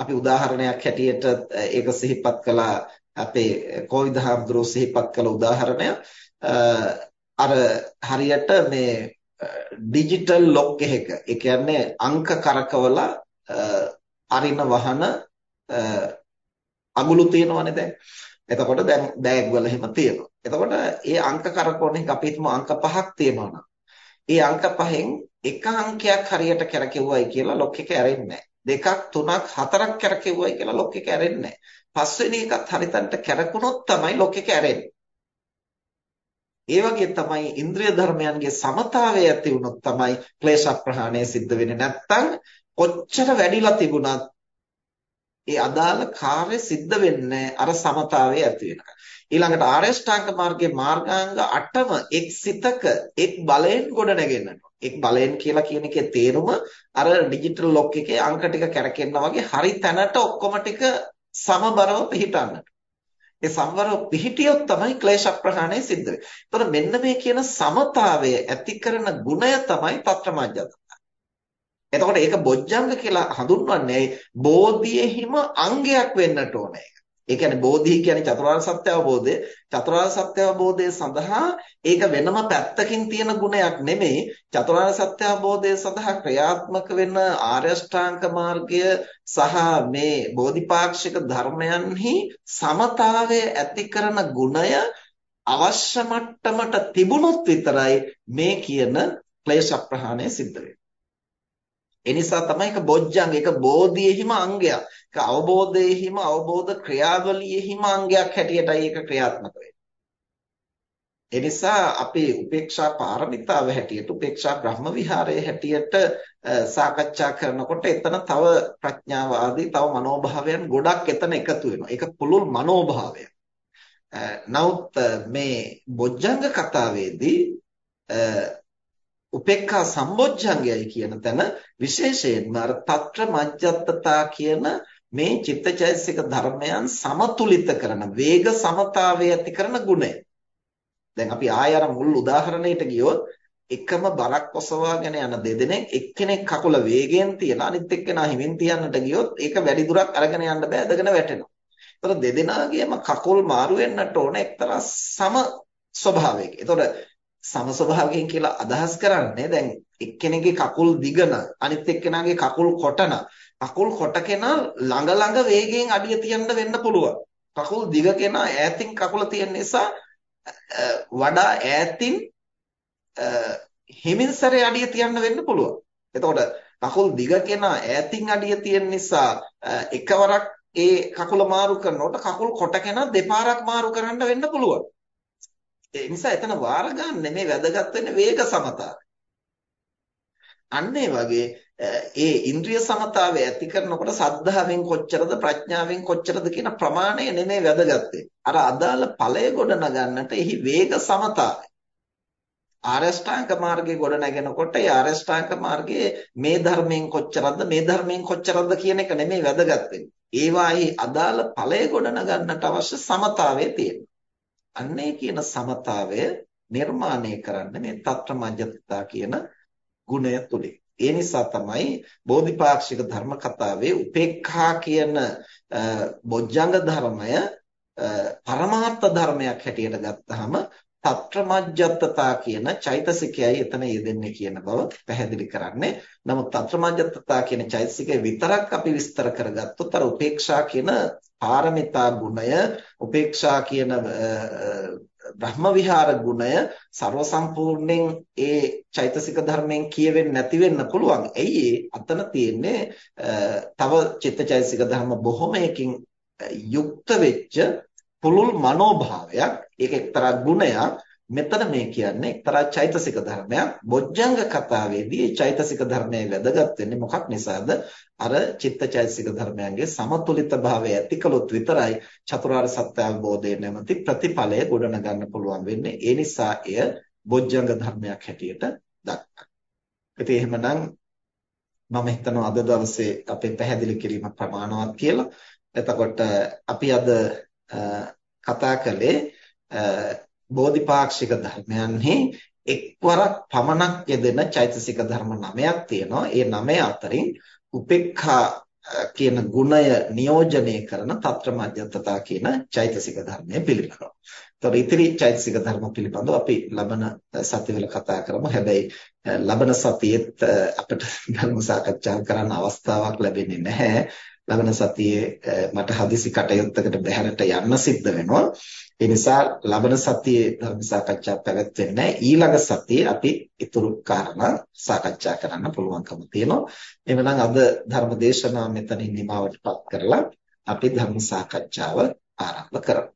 අපි උදාහරණයක් හැටියට ඒක සිහිපත් කළා. අපේ කෝවිද හාමුදුරුවෝ සිහිපත් කළ උදාහරණය. අර හරියට මේ ඩිජිටල් ලොක් එකක ඒ කියන්නේ අංක කරකවලා අරින වහන අගුළු තියෙනවනේ දැන්. එතකොට දැන් බෑග් වල එහෙම තියෙනවා. එතකොට ඒ අංක කරකවන එක අපි හිතමු අංක පහක් තියෙනවා නම්. ඒ අංක පහෙන් එක අංකයක් හරියට කරකෙව්වයි කියලා ලොක් එක ඇරෙන්නේ නැහැ. දෙකක් තුනක් හතරක් කරකෙව්වයි කියලා ලොක් එක ඇරෙන්නේ නැහැ. පස්වෙනි එකත් හරිතන්ට කරකුණොත් තමයි ලොක් එක ඇරෙන්නේ. ඒ වගේ තමයි ඉන්ද්‍රිය ධර්මයන්ගේ සමතාවය ඇති වුණොත් තමයි ක්ලේශ ප්‍රහාණය සිද්ධ වෙන්නේ. නැත්තම් කොච්චර වැඩිලා තිබුණත් ඒ අදාළ කාර්ය සිද්ධ වෙන්නේ අර සමතාවයේ ඇති වෙනකන්. ඊළඟට ආරෂ්ඨාංග මාර්ගයේ මාර්ගාංග 8ම එක් සිතක එක් බලයෙන් ගොඩ නැගෙන්නට. එක් බලයෙන් කියලා කියන එකේ තේරුම අර ඩිජිටල් ලොක් එකේ අංක ටික කැරකෙන්නා වගේ හරි තැනට ඔක්කොම ටික සමබරව පිහිටන්නට. ඒ සමබරව පිහිටියොත් තමයි ක්ලේශ ප්‍රහාණය සිද්ධ වෙන්නේ. එතකොට මෙන්න මේ කියන සමතාවය ඇති කරන ගුණය තමයි తත්‍රමජ්ජත. එතකොට ඒක බොජ්ජංග කියලා හඳුන්වන්නේ බෝධියෙහිම අංගයක් වෙන්නට ඕනේ. ඒ කියන්නේ බෝධි කියන්නේ චතුරාර්ය සත්‍ය අවබෝධය. චතුරාර්ය සත්‍ය අවබෝධය සඳහා ඒක වෙනම පැත්තකින් තියෙන ගුණයක් නෙමෙයි. චතුරාර්ය සත්‍ය අවබෝධය සඳහා ක්‍රියාත්මක වෙන ආර්ය අෂ්ටාංග මාර්ගය සහ මේ බෝධිපාක්ෂික ධර්මයන්හි සමතාවය ඇති කරන ගුණය අවශ්‍ය මට්ටමට තිබුණොත් විතරයි මේ කියන ක්ලේශ ප්‍රහාණය සිද්ධ වෙන්නේ. ඒ නිසා තමයි ඒක බොජ්ජංග ඒක බෝධියෙහිම අංගයක්. ඒක අවබෝධයෙහිම අවබෝධ ක්‍රියාවලියෙහිම අංගයක් හැටියටයි ඒක ක්‍රියාත්මක වෙන්නේ. ඒ නිසා අපි උපේක්ෂා පාරමිතාව හැටියට උපේක්ෂා බ්‍රහ්ම විහාරයේ හැටියට සාකච්ඡා කරනකොට එතන තව ප්‍රඥාව ආදී තව මනෝභාවයන් ගොඩක් එතන එකතු වෙනවා. ඒක පුළුල් මනෝභාවය. නමුත් මේ බොජ්ජංග කතාවේදී උපේක්ඛා සම්බොජ්ජංගයයි කියන තැන විශේෂයෙන්ම අර తත්‍ර මජ්ජත්තතා කියන මේ චිත්තචෛතසික ධර්මයන් සමතුලිත කරන වේග සමතාවය ඇති කරන ගුණය. දැන් අපි ආය අර මුල් උදාහරණයට ගියොත් එකම බරක් ඔසවාගෙන යන දෙදෙනෙක් එක්කෙනෙක් කකුල වේගයෙන් තියලා අනිත් එක්කෙනා හිමින් තියන්නට ගියොත් ඒක වැඩි දුරක් අරගෙන යන්න බෑ ඇදගෙන වැටෙනවා. ඒතර දෙදෙනාගේම කකුල් මාරු වෙන්නට ඕන එක්තරා සම ස්වභාවයක. ඒතර සම ස්වභාවයෙන් කියලා අදහස් කරන්නේ. දැන් එක්කෙනෙක්ගේ කකුල් දිගන අනිත් එක්කෙනාගේ කකුල් කොටන. කකුල් කොට කෙනා ළඟ ළඟ වේගයෙන් අඩිය තියන්න වෙන්න පුළුවන්. කකුල් දිග කෙනා ඈතින් කකුල තියෙන නිසා වඩා ඈතින් හිමින්සරේ අඩිය තියන්න වෙන්න පුළුවන්. එතකොට කකුල් දිග කෙනා ඈතින් අඩිය තියෙන නිසා එකවරක් ඒ කකුල මාරු කරනකොට කකුල් කොට කෙනා දෙපාරක් මාරු කරන්න වෙන්න පුළුවන්. ඒ නිසා එතන වාර ගන්න නෙමෙයි වැදගත් වෙන්නේ වේග සමතාවය. අන්න ඒ වගේ ඒ ඉන්ද්‍රිය සමතාවය ඇති කරනකොට සද්ධාවෙන් කොච්චරද ප්‍රඥාවෙන් කොච්චරද කියන ප්‍රමාණය නෙමෙයි වැදගත් අර අදාළ ඵලය ගොඩ නගන්නට එහි වේග සමතාවය. ආරෂ්ඨාංග මාර්ගයේ ගොඩ නැගෙනකොට ඒ ආරෂ්ඨාංග මාර්ගයේ මේ ධර්මයෙන් කොච්චරද මේ ධර්මයෙන් කොච්චරද කියන එක නෙමෙයි වැදගත් වෙන්නේ. ඒවායි අදාළ ඵලය ගොඩ නගන්නට අවශ්‍ය සමතාවය තියෙනවා. අන්නේ කියන සමතාවය නිර්මාණය කරන්න මේ తත්‍රමජ්ජත්තා කියන ගුණය තුලින්. ඒ නිසා තමයි බෝධිපාක්ෂික ධර්ම කතාවේ උපේක්ඛා කියන බොජ්ජංග ධර්මය පරමාර්ථ ධර්මයක් හැටියට ගත්තාම తත්‍රමජ්ජත්තතා කියන චෛතසිකයයි එතන යෙදෙන්නේ කියන බව පැහැදිලි කරන්නේ. නමුත් තත්‍රමජ්ජත්තතා කියන චෛතසිකය විතරක් අපි විස්තර කරගත්තොත් අර උපේක්ෂා කියන පාරමිතා ගුණය, උපේක්ෂා කියන බ්‍රහ්ම විහාර ගුණය ਸਰව සම්පූර්ණයෙන් ඒ චෛතසික ධර්මයෙන් කියවෙන්නේ නැති වෙන්න පුළුවන්. ඇයි අතන තියෙන්නේ තව චිත්තචෛතසික ධර්ම බොහොමයකින් යුක්ත වෙච්ච පුළුල් මනෝභාවයක්. ඒක එක්තරා ගුණයක්. මෙතන මේ කියන්නේ එක්තරා චෛතසික ධර්මයක්. බොජ්ජංග කතාවේදී චෛතසික ධර්මයේ වැදගත් වෙන්නේ මොකක් නිසාද? අර චිත්තචෛතසික ධර්මයන්ගේ සමතුලිත භාවය ඇතිකලොත් විතරයි චතුරාර්ය සත්‍ය අවබෝධය නැමැති ප්‍රතිඵලය ගොඩනගන්න පුළුවන් වෙන්නේ. ඒ නිසා එය බොජ්ජංග ධර්මයක් හැටියට දක්වනවා. ඉතින් එහෙමනම් මම හිතනවා අද දවසේ අපේ පැහැදිලි කිරීම ප්‍රමාණවත් කියලා. එතකොට අපි අද කතා කළේ බෝධිපාක්ෂික ධර්මයන්හි එක්වරක් පමණක් යෙදෙන චෛතසික ධර්ම 9ක් තියෙනවා. ඒ 9 අතරින් උපේක්ඛා කියන ගුණය නියෝජනය කරන తත්‍ර මධ්‍යත්තතා කියන චෛතසික ධර්මය පිළිබඳව. ඒතකොට ඉතිරි චෛතසික ධර්ම පිළිබඳව අපි ලබන සතිවල කතා කරමු. හැබැයි ලබන සතියේත් අපිට ධර්ම සාකච්ඡා කරන්න අවස්ථාවක් ලැබෙන්නේ නැහැ. ලබන සතියේ මට හදිසි කටයුත්තකට බැහැරට යන්න සිද්ධ වෙනවා. ඒ නිසා ලබන සතියේ ධර්ම සාකච්ඡා පැවැත්වෙන්නේ ඊළඟ සතියේ අපි ඊතුරු කාරණා සාකච්ඡා කරන්න පුළුවන්කම තියෙනවා. එhmenan අද ධර්ම දේශනාව මෙතනින් නිමවටපත් කරලා අපි ධර්ම සාකච්ඡාව ආරම්භ කරමු.